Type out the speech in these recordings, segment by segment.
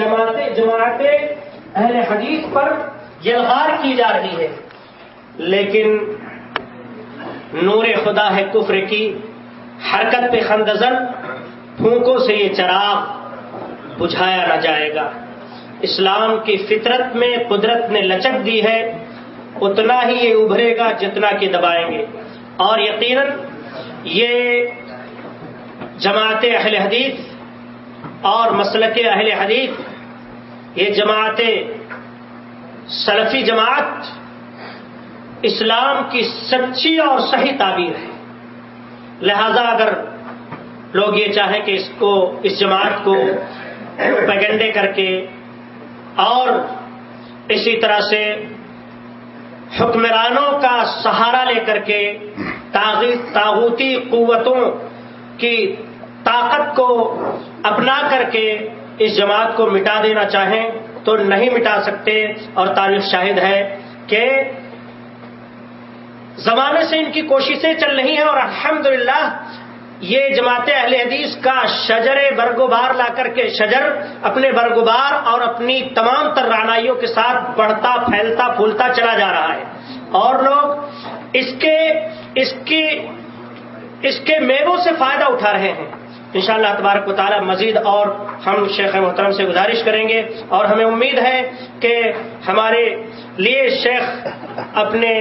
جماعت جماعت اہل حدیث پر یلغار کی جا رہی ہے۔ لیکن نور خدا ہے کفر کی حرکت پہ خندزن، پھونکوں سے یہ چراغ بجھایا نہ جائے گا۔ اسلام کی فطرت میں قدرت نے لچک دی ہے، اتنا ہی یہ ابھرے گا جتنا کہ دبائیں گے۔ اور یقیناً یہ جماعت اہل حدیث اور مسلک اہل حدیث یہ جماعت سلفی جماعت اسلام کی سچی اور صحیح تعبیر ہے۔ لہذا اگر لوگ یہ چاہیں کہ اس کو، اس جماعت کو پیگنڈے کر کے اور اسی طرح سے حکمرانوں کا سہارا لے کر کے تاغوتی قوتوں کی طاقت کو اپنا کر کے اس جماعت کو مٹا دینا چاہیں تو نہیں مٹا سکتے اور تاریخ شاہد ہے کہ زمانے سے ان کی کوششیں چل رہی ہیں اور الحمدللہ یہ جماعت اہل حدیث کا شجر برگوبار لا کر کے شجر اپنے برگوبار اور اپنی تمام تر رانائیوں کے ساتھ بڑھتا، پھیلتا، پھولتا چلا جا رہا ہے۔ اور لوگ اس کے، اس کی، اس کے میووں سے فائدہ اٹھا رہے ہیں۔ ان شاء اللہ تبارک و تعالیٰ مزید اور ہم شیخ محترم سے گزارش کریں گے اور ہمیں امید ہے کہ ہمارے لیے شیخ اپنے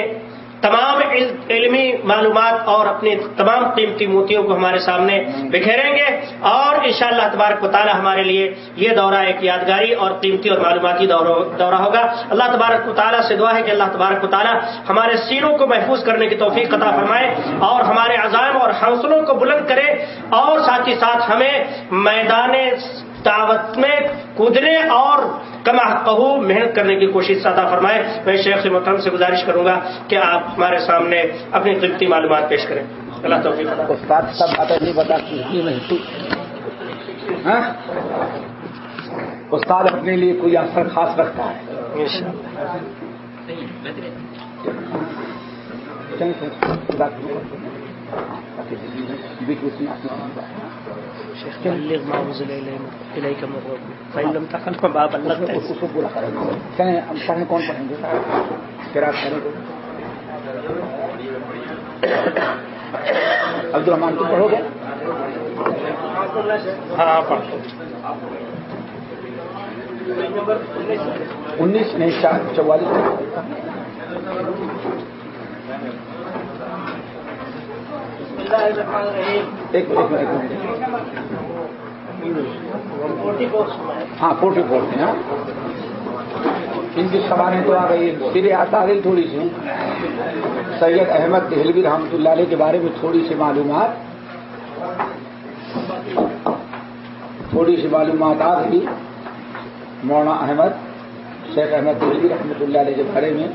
تمام علمی معلومات اور اپنی تمام قیمتی موتیوں کو ہمارے سامنے بکھیریں گے اور ان شاء اللہ تبارک و تعالیٰ ہمارے لیے یہ دورہ ایک یادگاری اور قیمتی اور معلوماتی دورہ ہوگا۔ اللہ تبارک و تعالیٰ سے دعا ہے کہ اللہ تبارک و تعالیٰ ہمارے سینوں کو محفوظ کرنے کی توفیق قطع فرمائے اور ہمارے عزائم اور حوصلوں کو بلند کرے اور ساتھ ہی ساتھ ہمیں میدان دعوت میں کودنے اور کما کہو محنت کرنے کی کوشش سادہ فرمائے۔ میں شیخ سے محترم سے گزارش کروں گا کہ آپ ہمارے سامنے اپنی قیمتی معلومات پیش کریں۔ اللہ توفیق استاد سب باتیں نہیں بتا ہاں؟ استاد اپنے لیے کوئی اثر خاص رکھتا ہے۔ بلغ ما انزل اليك من ربك فان لم تفعل فما بلغت اس کو پورا کریں گے کہیں ہم پڑھیں کون پڑھیں گے کریں عبد الرحمان تم پڑھو گے ہاں پڑھ انیس نہیں چار چوالیس ہاں فورٹی فور میں ہاں۔ ان کی سوالیں تو آ گئی سرے آتا گئی تھوڑی سی سید احمد دہلوی رحمۃ اللہ علیہ کے بارے میں تھوڑی سی معلومات۔ تھوڑی سی معلومات آ گئی مولانا احمد شیخ احمد دہلوی رحمۃ اللہ علیہ کے بارے میں۔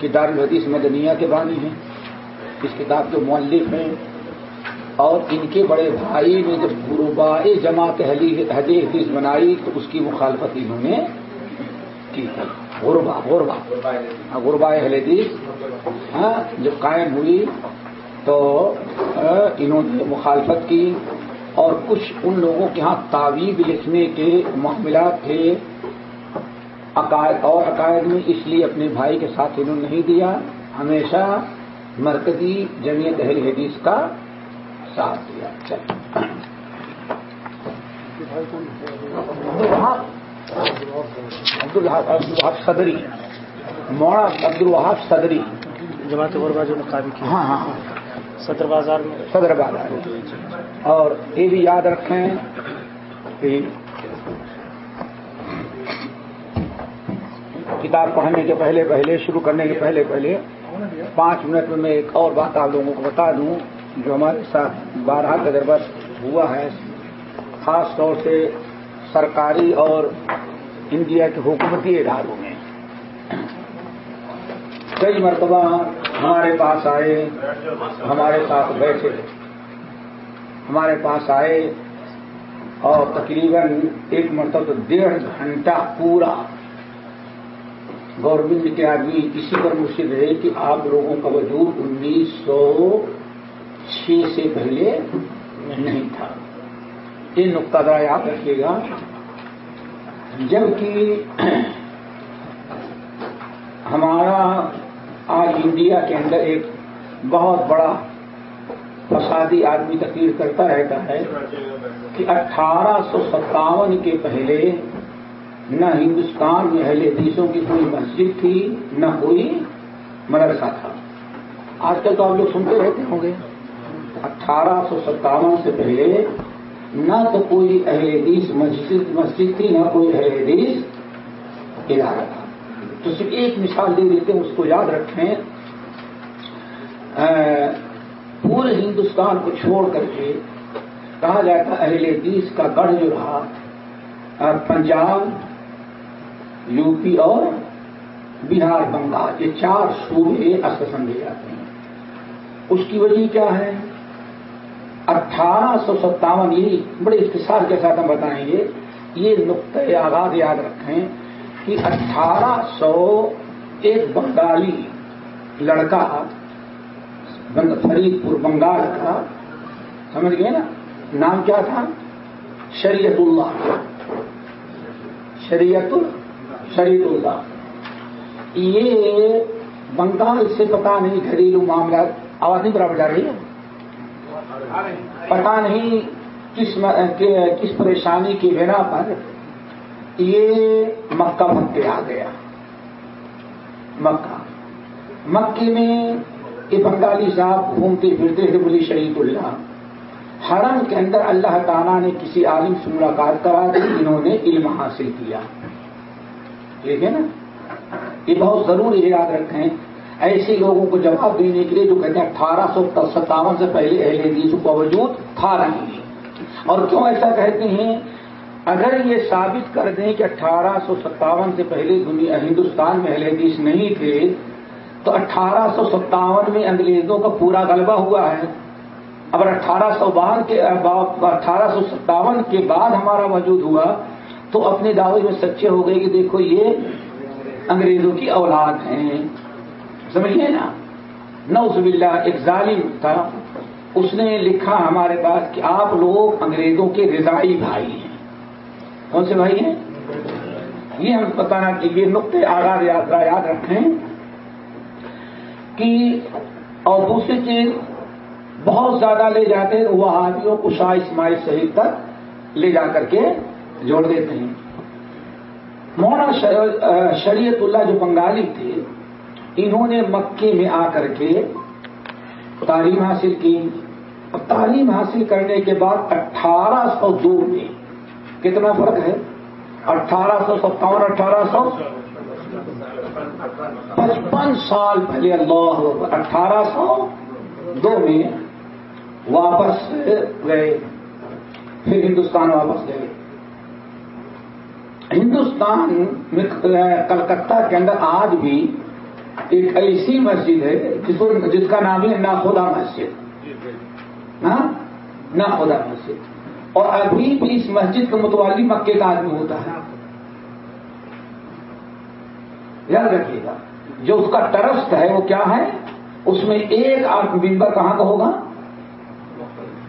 کہ دارالحدیث مدنیہ کے بانی ہیں۔ اس کتاب کے مؤلف ہیں اور ان کے بڑے بھائی نے جب غربا جماعت حدیث بنائی تو اس کی مخالفت انہوں نے کی تھی۔ غربا غربا۔ ہاں، غربا حدیث۔ ہاں جب قائم ہوئی تو انہوں نے مخالفت کی اور کچھ ان لوگوں کے ہاں تعویذ لکھنے کے معاملات تھے۔ عقائد اور عقائد میں اس لیے اپنے بھائی کے ساتھ انہوں نے نہیں دیا۔ ہمیشہ مرکزی جمعیت اہل حدیث کا ساتھ دیا۔ عبد الوہاب صدری موڑا عبد الوہاب صدری۔ جماعت جو نقابی کی۔ ہاں ہاں۔ صدر بازار میں۔ صدر بازار۔ اور یہ بھی یاد رکھیں کہ کتاب پڑھنے کے پہلے پہلے شروع کرنے کے پہلے پہلے پانچ منٹ میں میں ایک اور بات آپ لوگوں کو بتا دوں جو ہمارے ساتھ بارہ تجربہ ہوا ہے۔ خاص طور سے سرکاری اور انڈیا کے حکومتی اداروں میں۔ کئی مرتبہ ہمارے پاس آئے، ہمارے ساتھ بیٹھے، ہمارے پاس آئے اور تقریباً ایک مرتبہ ڈیڑھ گھنٹہ پورا گورنمنٹ کے آدمی اسی پر مشکل رہے کہ آپ لوگوں کا وجود انیس سو چھ سے پہلے نہیں تھا۔ یہ نقطہ ذرا یاد رکھیے گا۔ جبکہ ہمارا آج انڈیا کے اندر ایک بہت بڑا فسادی آدمی تقریر کرتا رہتا ہے کہ اٹھارہ سو ستاون کے پہلے نہ ہندوستان میں اہل حدیثوں کی کوئی مسجد تھی، نہ کوئی مدرسہ تھا۔ آج کل تو آپ لوگ سنتے رہتے ہوں گے۔ اٹھارہ سو ستاون سے پہلے نہ تو کوئی اہل حدیث مسجد مسجد تھی، نہ کوئی اہل حدیث ادارہ تھا۔ تو صرف ایک مثال دے دیتے ہیں، اس کو یاد رکھیں۔ پورے ہندوستان کو چھوڑ کر کے کہا جاتا اہل حدیث کا گڑھ جو رہا پنجاب یو پی اور بہار بنگال، یہ چار صوبے اصل سمجھے جاتے ہیں۔ اس کی وجہ کیا ہے؟ اٹھارہ سو ستاون یہی بڑے اختصار کے ساتھ ہم بتائیں گے، یہ نقطۂ آغاز یاد رکھیں کہ اٹھارہ سو ایک بنگالی لڑکا فرید پور بنگال کا، سمجھ گئے نا؟ نام کیا تھا؟ شریعت اللہ۔ شریعت اللہ شریعت اللہ یہ بنگال سے پتا نہیں گھریلو معاملات آواز نہیں برابر جا رہی ہے؟ پتا نہیں کس کس پریشانی کی بنا پر یہ مکہ مکے آ گیا۔ مکہ۔ مکے میں یہ بنگالی صاحب گھومتے پھرتے تھے بلی شریف اللہ۔ حرم کے اندر اللہ تعالیٰ نے کسی عالم سے ملاقات کرا دی، انہوں نے علم حاصل کیا۔ ٹھیک ہے نا، یہ بہت ضروری ہے یاد رکھیں۔ ایسے لوگوں کو جواب دینے کے لیے جو کہتے ہیں اٹھارہ سو ستاون سے پہلے اہل حدیث کو موجود تھا نہیں اور کیوں ایسا کہتے ہیں؟ اگر یہ ثابت کر دیں کہ اٹھارہ سو ستاون سے پہلے دنیا، ہندوستان میں اہل حدیث نہیں تھے، تو اٹھارہ سو ستاون میں انگریزوں کا پورا غلبہ ہوا ہے۔ اگر اٹھارہ سو باون کے اٹھارہ سو ستاون کے بعد ہمارا موجود ہوا۔ تو اپنے دعوے میں سچے ہو گئے کہ دیکھو یہ انگریزوں کی اولاد ہیں۔ سمجھیے نا؟ نوز باللہ، ایک ظالم تھا۔ اس نے لکھا ہمارے پاس کہ آپ لوگ انگریزوں کے رضائی بھائی ہیں۔ کون سے بھائی ہیں؟ یہ ہم بتانا کہ یہ نقطۂ آغاز یاترا یاد رکھیں کہ اور دوسری چیز بہت زیادہ لے جاتے ہیں وہ آدمیوں کو شاہ اسماعیل شہید تک لے جا کر کے جوڑ دیتے ہیں۔ مولانا شریعت اللہ جو بنگالی تھے، انہوں نے مکے میں آ کر کے تعلیم حاصل کی۔ اور تعلیم حاصل کرنے کے بعد اٹھارہ سو دو میں کتنا فرق ہے؟ اٹھارہ سو ستاون، اٹھارہ سو پچپن سال پہلے اللہ اٹھارہ سو دو میں واپس گئے۔ پھر ہندوستان واپس گئے۔ ہندوستان میں کلکتہ کے اندر آج بھی ایک ایسی مسجد ہے، جس کو، جس کا نام ہے ناخدا مسجد۔ ہاں؟ ناخدا مسجد۔ اور ابھی بھی اس مسجد کے متوالی مکے کا آدمی ہوتا ہے۔ یاد رکھیے گا، جو اس کا ٹرسٹ ہے، وہ کیا ہے؟ اس میں ایک آپ ممبر کہاں کا ہوگا؟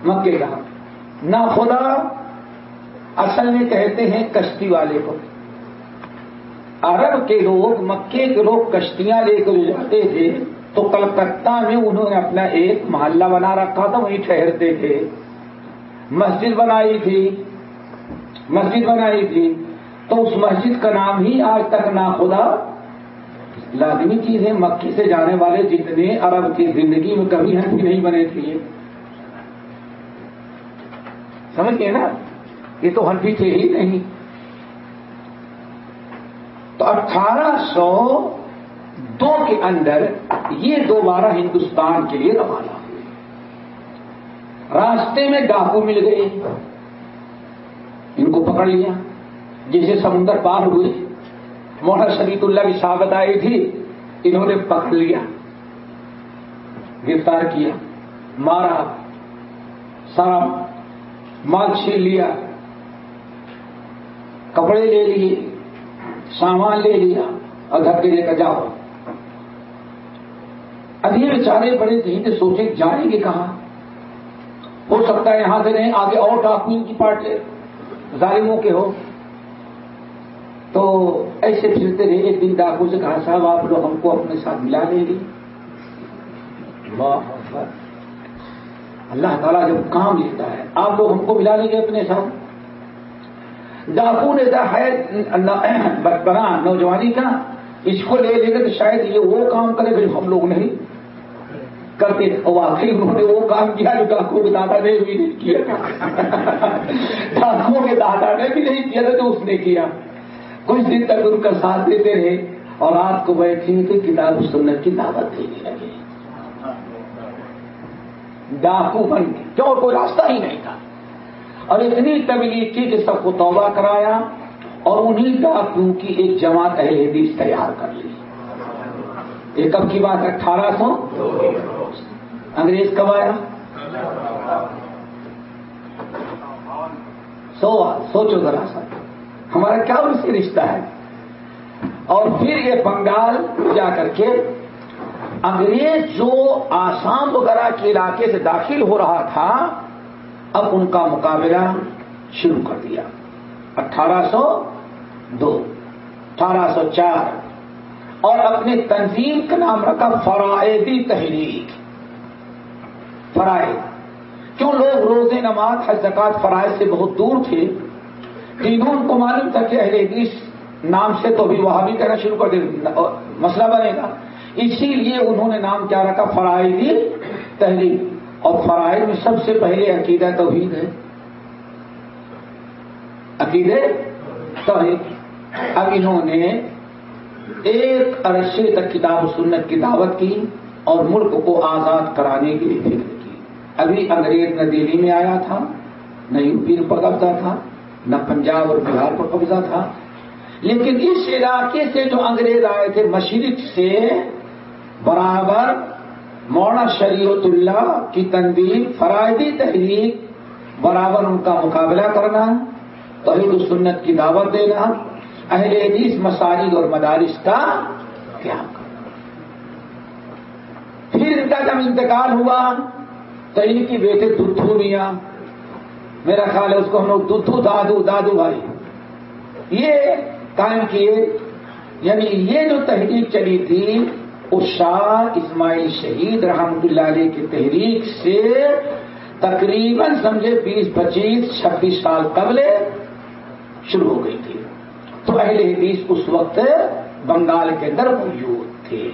مکے کا۔ نہ اصل میں کہتے ہیں کشتی والے کو۔ عرب کے لوگ، مکے کے لوگ کشتیاں لے کر جاتے تھے تو کلکتہ میں انہوں نے اپنا ایک محلہ بنا رکھا تھا، وہیں ٹھہرتے تھے۔ مسجد بنائی تھی۔ مسجد بنائی تھی۔ تو اس مسجد کا نام ہی آج تک نا خدا لازمی چیز ہے۔ مکی سے جانے والے جتنے عرب کی زندگی میں کبھی ہنسی نہیں بنے تھے۔ سمجھ گئے نا؟ یہ تو ہنفی تھے ہی نہیں۔ تو اٹھارہ سو دو کے اندر یہ دوبارہ ہندوستان کے لیے روانہ ہوئے۔ راستے میں ڈاکو مل گئے۔ ان کو پکڑ لیا۔ جیسے سمندر پار ہوئے۔ موہر شریف اللہ کی شہادت آئی تھی، انہوں نے پکڑ لیا۔ گرفتار کیا، مارا سارا مال چھین لیا۔ کپڑے لے لیے، سامان لے لیا، اور گھر کے لے کر جاؤ۔ اب یہ بیچارے بڑے تھے سوچے جائیں گے کہاں۔ ہو سکتا ہے یہاں سے نہیں آگے اور ڈاکو کی پارٹی ظالموں کے ہو۔ تو ایسے پھرتے رہے، ایک دن ڈاکو سے کہا، صاحب، آپ لوگ ہم کو اپنے ساتھ ملا لیں گے۔ اللہ تعالیٰ جب کام لکھتا ہے، آپ لوگ ہم کو ملا لیں گے اپنے ساتھ؟ ڈاکو نے ہے بنا نوجوانی کا، اس کو لے لے کر شاید یہ وہ کام کرے، پھر ہم لوگ نہیں کرتے۔ واقعی انہوں نے وہ کام کیا جو ڈاکو کے دادا نے بھی نہیں کیا۔ ڈاکو کے دادا نے بھی نہیں کیا تھا تو اس نے کیا۔ کچھ دن تک ان کا ساتھ دیتے رہے اور رات کو بیٹھے تو کتاب سنت کی دعوت دینے لگے۔ ڈاکو بن گئے کیوں کوئی راستہ ہی نہیں تھا۔ اور اتنی تبلیغ کی کہ سب کو توبہ کرایا اور انہیں ڈاکو کی ایک جماعت اہل حدیث تیار کر لی۔ یہ کب کی بات اٹھارہ سو؟ انگریز کب آیا؟ سو سوچو ذرا سا۔ ہمارا کیا ان سے رشتہ ہے؟ اور پھر یہ بنگال جا کر کے انگریز جو آسام وغیرہ کے علاقے سے داخل ہو رہا تھا اب ان کا مقابلہ شروع کر دیا۔ اٹھارہ سو دو، اٹھارہ سو چار، اور اپنے تنظیم کا نام رکھا فرائدی تحریک فرائد کیوں لوگ روزے، نماز زکات فرائض سے بہت دور تھے؟ تینوں کو معلوم تھا کہ اہل حدیث نام سے تو بھی وہاں بھی کہنا شروع کر دے، مسئلہ بنے گا۔ اسی لیے انہوں نے نام کیا رکھا فرائدی تحریر اور فرائض میں سب سے پہلے عقیدہ توحید ہے۔ عقیدے توحید۔ اب انہوں نے ایک عرصے تک کتاب و سنت کی دعوت کی اور ملک کو آزاد کرانے کے لیے فکر کی۔ ابھی انگریز نہ دلی میں آیا تھا، نہ یو پی پر قبضہ تھا، نہ پنجاب اور بہار پر قبضہ تھا۔ لیکن اس علاقے سے جو انگریز آئے تھے، مشرق سے برابر مونا شریعت اللہ کی تنظیم فرائدی تحریک، برابر ان کا مقابلہ کرنا توحید سنت کی دعوت دینا، اہل حدیث، مساجد اور مدارس کا کیا پھر ان کا جب انتقال ہوا تو ان کی بیٹے ددھو میاں، میرا خیال ہے اس کو ہم لوگ ددھو دادو دادو بھائی۔ یہ قائم کیے یعنی یہ جو تحریک چلی تھی اس شاہ اسماعیل شہید رحمت اللہ علیہ کی تحریک سے تقریباً سمجھے بیس پچیس چھبیس سال قبل شروع ہو گئی تھی۔ تو اہل حدیث اس وقت بنگال کے اندر موجود تھے۔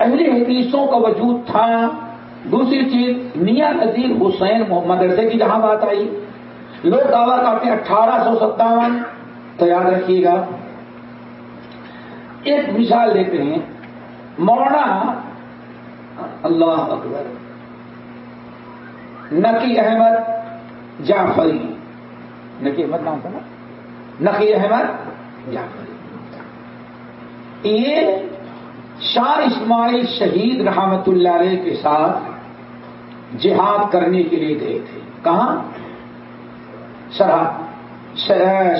اہل حدیثوں کا وجود تھا۔ دوسری چیز، میاں نذیر حسین محمد رضے کی جہاں بات آئی۔ لوگ دعویٰ کرتے ہیں اٹھارہ سو ستاون۔ تو یاد رکھیے گا ایک مثال دیتے ہیں۔ مولانا، اللہ اکبر۔ نقی احمد جعفری۔ نقی احمد نام تھا نا؟ نقی احمد جعفری۔ یہ شاہ اسماعیل شہید رحمت اللہ علیہ کے ساتھ جہاد کرنے کے لیے گئے تھے۔ کہاں؟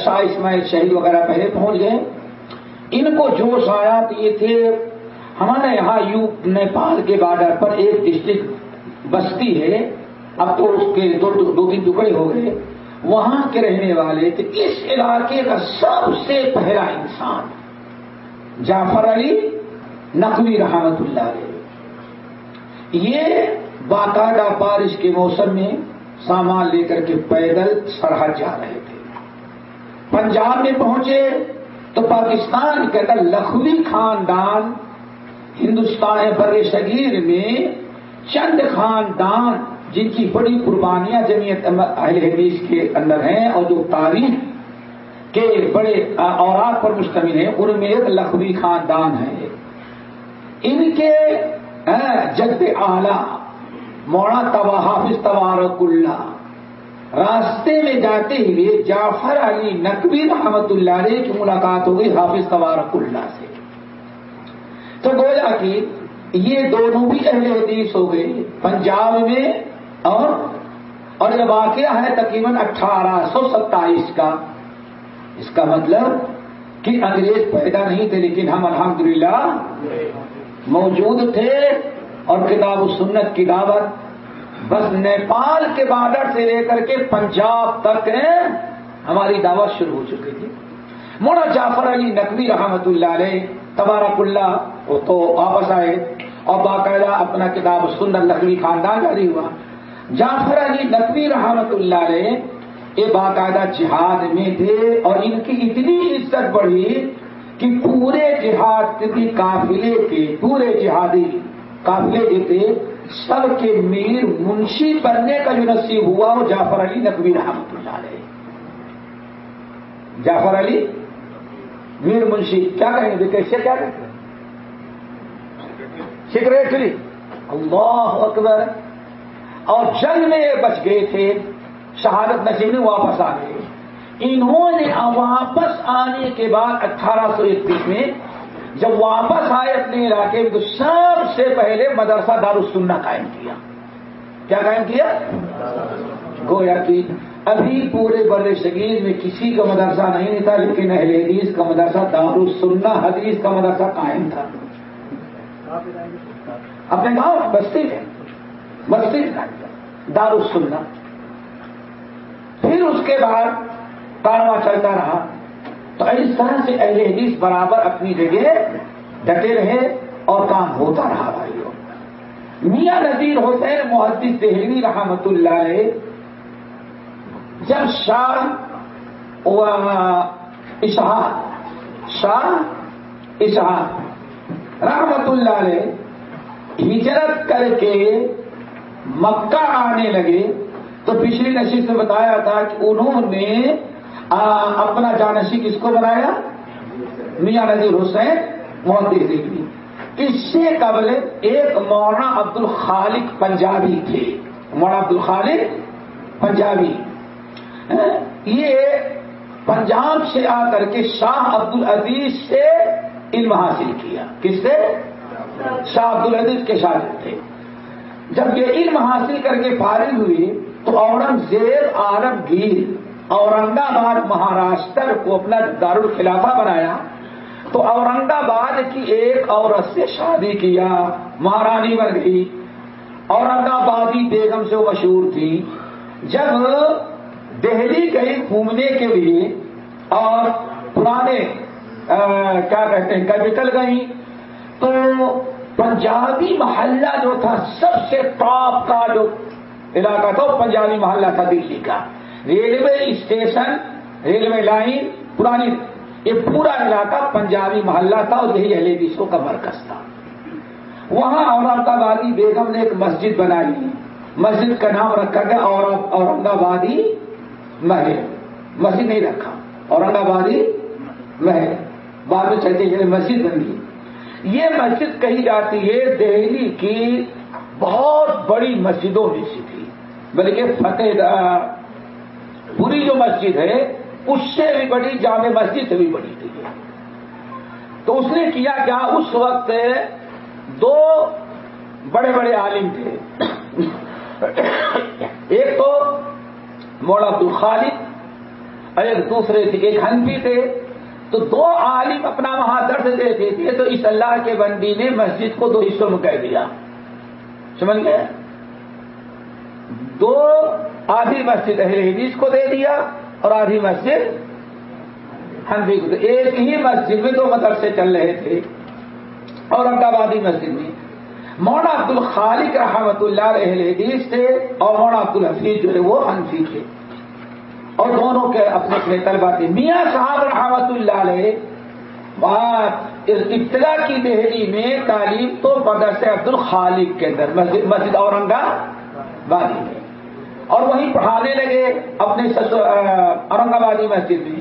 شاہ اسماعیل شہید وغیرہ پہلے پہنچ گئے۔ ان کو جوش آیا تو یہ تھے ہمارے یہاں یو نیپال کے بارڈر پر ایک ڈسٹرکٹ بستی ہے۔ اب تو اس کے دو تین ٹکڑے ہو گئے۔ وہاں کے رہنے والے تھے اس علاقے کا سب سے پہلا انسان جعفر علی نقوی رحمت اللہ علیہ۔ یہ باقاعدہ بارش کے موسم میں سامان لے کر کے پیدل سرحد جا رہے تھے۔ پنجاب میں پہنچے۔ تو پاکستان کے اندر لکھوی خاندان، ہندوستان بر صغیر میں چند خاندان جن کی بڑی قربانیاں جمعیت اہل حدیث کے اندر ہیں اور جو تاریخ کے بڑے اوراق پر مشتمل ہیں، ان میں ایک لکھوی خاندان ہے۔ ان کے ہاں، جد اعلی موڑا تبا حافظ تبارک اللہ راستے میں جاتے ہوئے جعفر علی نقوی رحمت اللہ علیہ کی ملاقات ہو گئی، حافظ تبارک اللہ سے۔ تو گویا کہ یہ دونوں بھی اہل حدیث ہو گئے، پنجاب میں اور اور یہ واقعہ ہے تقریباً اٹھارہ سو ستائیس کا۔ اس کا مطلب کہ انگریز پیدا نہیں تھے لیکن ہم الحمدللہ موجود تھے اور کتاب و سنت کی دعوت بس نیپال کے بارڈر سے لے کر کے پنجاب تک ہماری دعوت شروع ہو چکی تھی۔ موڑا جعفر علی نقوی رحمت اللہ علیہ تبارک اللہ وہ تو واپس آئے اور باقاعدہ اپنا کتاب سندر لکڑی خاندان جاری ہوا۔ جعفر علی نقوی رحمت اللہ علیہ یہ باقاعدہ جہاد میں تھے اور ان کی اتنی عزت بڑھی کہ پورے جہاد کے قافلے کے پورے جہادی قافلے کے تھے سب کے میر منشی بننے کا جو نصیب ہوا وہ جعفر علی نقوی رحمت اللہ علیہ۔ جعفر علی میر منشی، کیا کہیں گے؟ کیسے کیا کہتے ہیں سیکریٹری، اللہ اکبر۔ اور جنگ میں بچ گئے تھے، شہادت نشین میں واپس آ گئے۔ انہوں نے واپس آنے کے بعد اٹھارہ سو اکتیس میں جب واپس آئے اپنے علاقے میں تو سب سے پہلے مدرسہ دارالسنہ قائم کیا۔ کیا قائم کیا؟ گویا کہ ابھی پورے بر شگیر میں کسی کا مدرسہ نہیں تھا، لیکن اہل حدیث کا مدرسہ دارالسنہ حدیث کا مدرسہ قائم تھا۔ اپنے گاؤں بستی میں، بستی دارالسنہ۔ پھر اس کے بعد کارواں چلتا رہا۔ تو اس طرح سے اہل حدیث برابر اپنی جگہ ڈٹے رہے اور کام ہوتا رہا بھائیوں میاں نذیر حسین محدث دہلوی رحمت اللہ علیہ جب شاہ اشہاد شاہ اشہاد رحمت اللہ علیہ ہجرت کر کے مکہ آنے لگے تو پچھلی نشست میں بتایا تھا کہ انہوں نے اپنا جانشی کس کو بنایا؟ میاں نذیر حسین محدود اس سے قبل ایک مولانا عبد الخالق پنجابی تھے۔ مولانا عبد الخالق پنجابی ہاں، یہ پنجاب سے آ کر کے شاہ عبد العزیز سے علم حاصل کیا۔ کس سے؟ شاہ عبد العزیز کے شاگرد تھے۔ جب یہ علم حاصل کر کے فارغ ہوئی تو اورنگزیب عالمگیر اورنگ آباد مہاراشٹر کو اپنا دارالخلافہ بنایا تو اورنگ آباد کی ایک عورت سے شادی کیا، مہارانی بن گئی۔ اورنگ آبادی بیگم سے وہ مشہور تھی۔ جب دہلی گئی گھومنے کے لیے اور پرانے کیا کہتے ہیں کیپٹل گئی تو پنجابی محلہ جو تھا، سب سے ٹاپ کا جو علاقہ تھا، وہ پنجابی محلہ تھا دلی کا۔ ریلوے اسٹیشن، ریلوے لائن، پرانی، یہ پورا علاقہ پنجابی محلہ تھا اور یہی اہل دیشوں کا مرکز تھا۔ وہاں اورنگ آبادی بیگم نے ایک مسجد بنائی۔ مسجد کا نام رکھا گیا اورنگ آبادی محل۔ مسجد نہیں رکھا اورنگ آبادی محل۔ بعد میں چلتے چلے مسجد بن گئی۔ یہ مسجد کہی جاتی ہے دہلی کی بہت بڑی مسجدوں میں سے تھی، بلکہ فتح پوری جو مسجد ہے، اس سے بھی بڑی جامع مسجد سے بھی بڑی تھی۔ تو اس نے کیا کیا اس وقت دو بڑے بڑے عالم تھے۔ ایک تو موڑا عبد الخالق اور ایک دوسرے تھے، ایک ہنفی تھے۔ تو دو عالم اپنا وہاں درد دیتے تھے۔ تو اس اللہ کے بندی نے مسجد کو دو حصوں میں کہہ دیا۔ سمجھ گئے؟ دو آدھی مسجد اہل حدیث کو دے دیا اور آدھی مسجد ہنفی کو ایک ہی مسجد میں دو مدرسے چل رہے تھے اورنگ آبادی مسجد میں۔ مونا عبد الخالق رحمت اللہ اہل حدیث تھے اور مونا عبد الحفیظ جو ہے وہ ہنفی تھے۔ اور دونوں کے اپنے اپنے طلبا تھے۔ میاں صاحب رحمت اللہ علیہ ابتدا کی دہلی میں تعلیم تو مدرسے عبد الخالق کے اندر مسجد مسجد اورنگا بادی میں۔ اور وہیں پڑھانے لگے اپنے اورنگ آبادی مسجد میں۔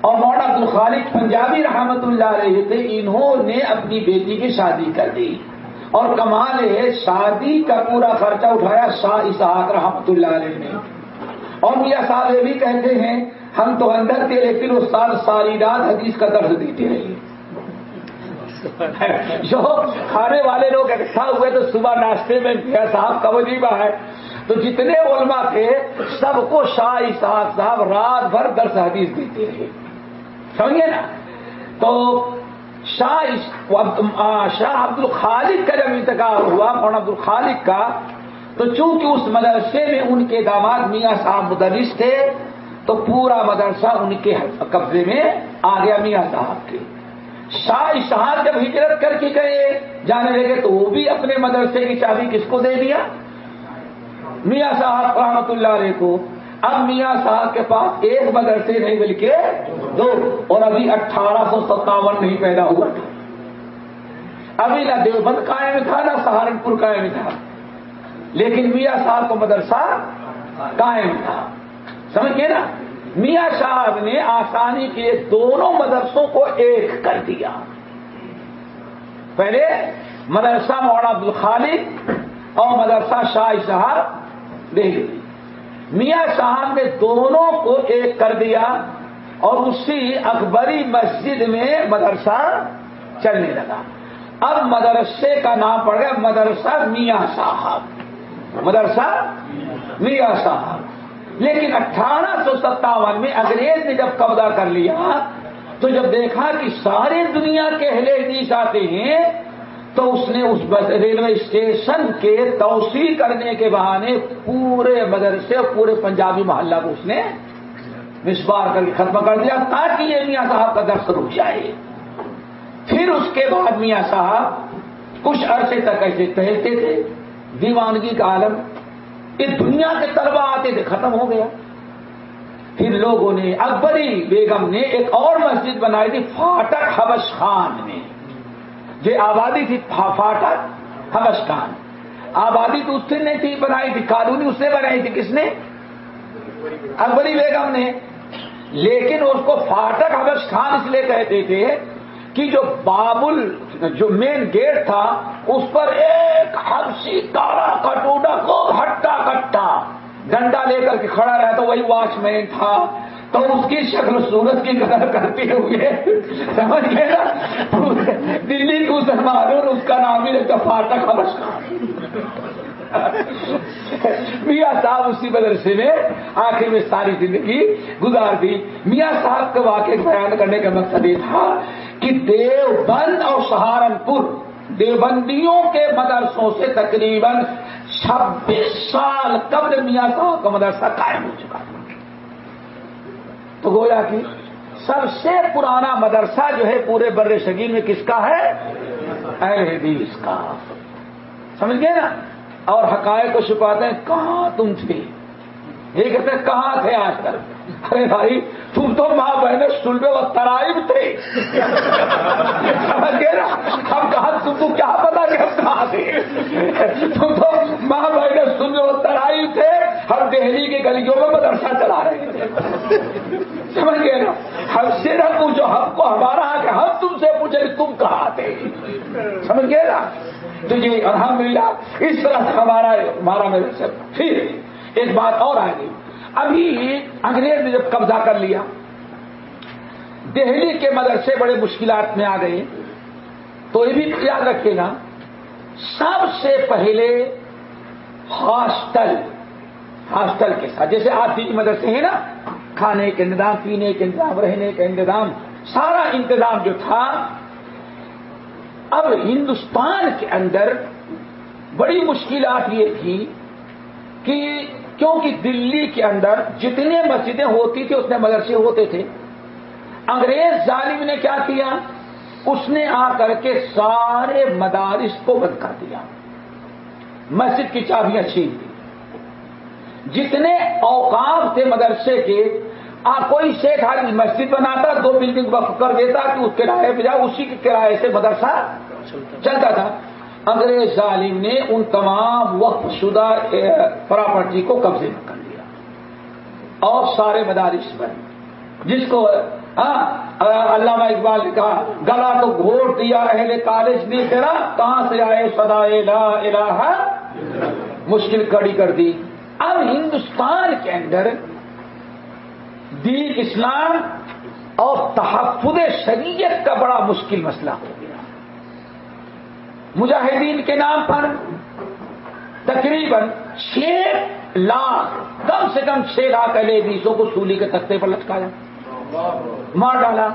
اور مولانا عبد الخالق پنجابی رحمت اللہ علیہ تھے انہوں نے اپنی بیٹی کی شادی کر دی۔ اور کمال ہے، شادی کا پورا خرچہ اٹھایا شاہ اسحاق رحمت اللہ علیہ نے۔ اور میاں صاحب یہ بھی کہتے ہیں، ہم تو اندر تھے لیکن استاد ساری رات حدیث کا درد دیتے رہے۔ جو کھانے والے لوگ اکٹھا ہوئے تو صبح ناشتے میں میاں صاحب کا وجیبہ ہے۔ تو جتنے علماء تھے، سب کو شاہ اسحاق صاحب رات بھر درس حدیث دیتے رہے۔ سمجھے نا؟ تو شاہ شاہ عبد الخالق کا جب انتقال ہوا، مولانا عبد الخالق کا، تو چونکہ اس مدرسے میں ان کے داماد میاں صاحب مدرس تھے، تو پورا مدرسہ ان کے قبضے میں آ گیا میاں صاحب کے۔ شاہ صاحب جب ہجرت کر کے گئے، جانے لگے تو وہ بھی اپنے مدرسے کی چابی کس کو دے دیا؟ میاں صاحب رحمت اللہ علیہ کو۔ اب میاں صاحب کے پاس ایک مدرسے نہیں بلکہ دو۔ اور ابھی اٹھارہ سو ستاون نہیں پیدا ہوا تھا۔ ابھی نہ دیوبند قائم تھا، نہ سہارنپور قائم تھا۔ لیکن میاں صاحب کو مدرسہ قائم تھا۔ سمجھ گئے نا؟ میاں صاحب نے آسانی کے دونوں مدرسوں کو ایک کر دیا۔ پہلے مدرسہ مولانا عبدالخالق اور مدرسہ شاہ صاحب دہلی میاں صاحب نے دونوں کو ایک کر دیا اور اسی اکبری مسجد میں مدرسہ چلنے لگا۔ اب مدرسے کا نام پڑ گیا مدرسہ میاں صاحب۔ مدرسہ میاں صاحب۔ لیکن اٹھارہ سو ستاون میں انگریز نے جب قبضہ کر لیا تو جب دیکھا کہ سارے دنیا کے اہل حدیث آتے ہیں تو اس نے اس ریلوے اسٹیشن کے توسیع کرنے کے بہانے پورے مدرسے اور پورے پنجابی محلہ کو اس نے مسبار کر کے ختم کر دیا تاکہ یہ میاں صاحب کا درس رک جائے۔ پھر اس کے بعد میاں صاحب کچھ عرصے تک ایسے ٹہلتے تھے، دیوانگی کا عالم اس دنیا کے طلبا آتے تھے، ختم ہو گیا۔ پھر لوگوں نے، اکبری بیگم نے ایک اور مسجد بنائی تھی، فاٹک حبش خان میں جو آبادی تھی فاٹک حبش خان آبادی تو اس نے تھی بنائی تھی کالونی اس نے بنائی تھی، کس نے؟ اکبری بیگم نے۔ لیکن اس کو فاٹک حبش خان اس لیے کہتے تھے کہ جو بابل، جو مین گیٹ تھا، اس پر ایک ہبسی کارا کٹوڈا کو ہٹا کٹا۔ ڈنڈا لے کر کے کھڑا رہتا، وہی واچ مین تھا۔ تو اس کی شکل صورت کی قدر کرتے ہوئے، سمجھ گئے نا؟ دلی کی اس اس کا نام ہی لگتا فاٹک حبش میاں صاحب اسی مدرسے میں آخر میں ساری زندگی گزار دی۔ میاں صاحب کے واقعے بیان کرنے کا مقصد یہ تھا کہ دیوبند اور سہارنپور دیوبندیوں کے مدرسوں سے تقریباً چھبیس سال قبل میاں صاحب کا مدرسہ قائم ہو چکا۔ تھا تو گویا کہ سب سے پرانا مدرسہ جو ہے پورے بر شگیر میں کس کا ہے؟ اہل حدیث کا۔ سمجھ گئے نا؟ اور حقائق کو چھپاتے ہیں، کہاں تم تھے؟ یہ کہتے ہیں، کہاں تھے آج تک ارے بھائی، تم تو ماں بہن سلبے و ترائب تھے۔ سمجھ گئے نا؟ ہم کہاں تم کو کیا پتا کہ ہم کہاں تھے تم تو ماں بہن سلبے و ترائب تھے ہم دہلی کے گلیوں میں مدرسہ چلا رہے تھے۔ سمجھ گئے نا؟ ہم سے نہ پوچھو، ہم کو ہمارا کہ ہم تم سے پوچھے تم کہاں تھے۔ سمجھ گئے نا؟ تو جی، یہ الحمد للہ اس طرح سے ہمارا ہمارا میرے پھر ایک بات اور آ گئی ابھی انگریز نے جب قبضہ کر لیا، دہلی کے مدرسے بڑے مشکلات میں آ گئے۔ تو یہ بھی یاد رکھے گا سب سے پہلے ہاسٹل ہاسٹل کے ساتھ۔ جیسے آپ کی مدرسے ہیں نا، کھانے کے انتظام، پینے کے انتظام، رہنے کا انتظام، سارا انتظام جو تھا، اب ہندوستان کے اندر بڑی مشکلات یہ تھی کہ کیونکہ دلی کے اندر جتنے مسجدیں ہوتی تھیں اتنے مدرسے ہوتے تھے۔ انگریز ظالم نے کیا کیا؟ اس نے آ کر کے سارے مدارس کو بند کر دیا۔ مسجد کی چابیاں چھین دی جتنے اوقاف تھے مدرسے کے، آ، کوئی شیخ حاجی مسجد بناتا، دو بلڈنگ وقف کر دیتا کہ اس کرائے پہ جا، اسی کے کرائے سے مدرسہ چلتا تھا۔ انگریز ظالم نے ان تمام وقف شدہ پراپرٹی کو قبضے میں کر لیا۔ اور سارے مدارس بنے۔ جس کو علامہ اقبال نے کہا، گلا تو گھوٹ دیا اہل کالج نے تیرا، کہاں سے آئے؟ سدا لا الہ مشکل کڑی کر دی۔ اب ہندوستان کے اندر دین اسلام اور تحفظ شریعت کا بڑا مشکل مسئلہ ہو۔ مجاہدین کے نام پر تقریباً چھ لاکھ، کم سے کم چھ لاکھ اہل حدیثوں کو سولی کے تختے پر لٹکایا۔ مار ڈالا۔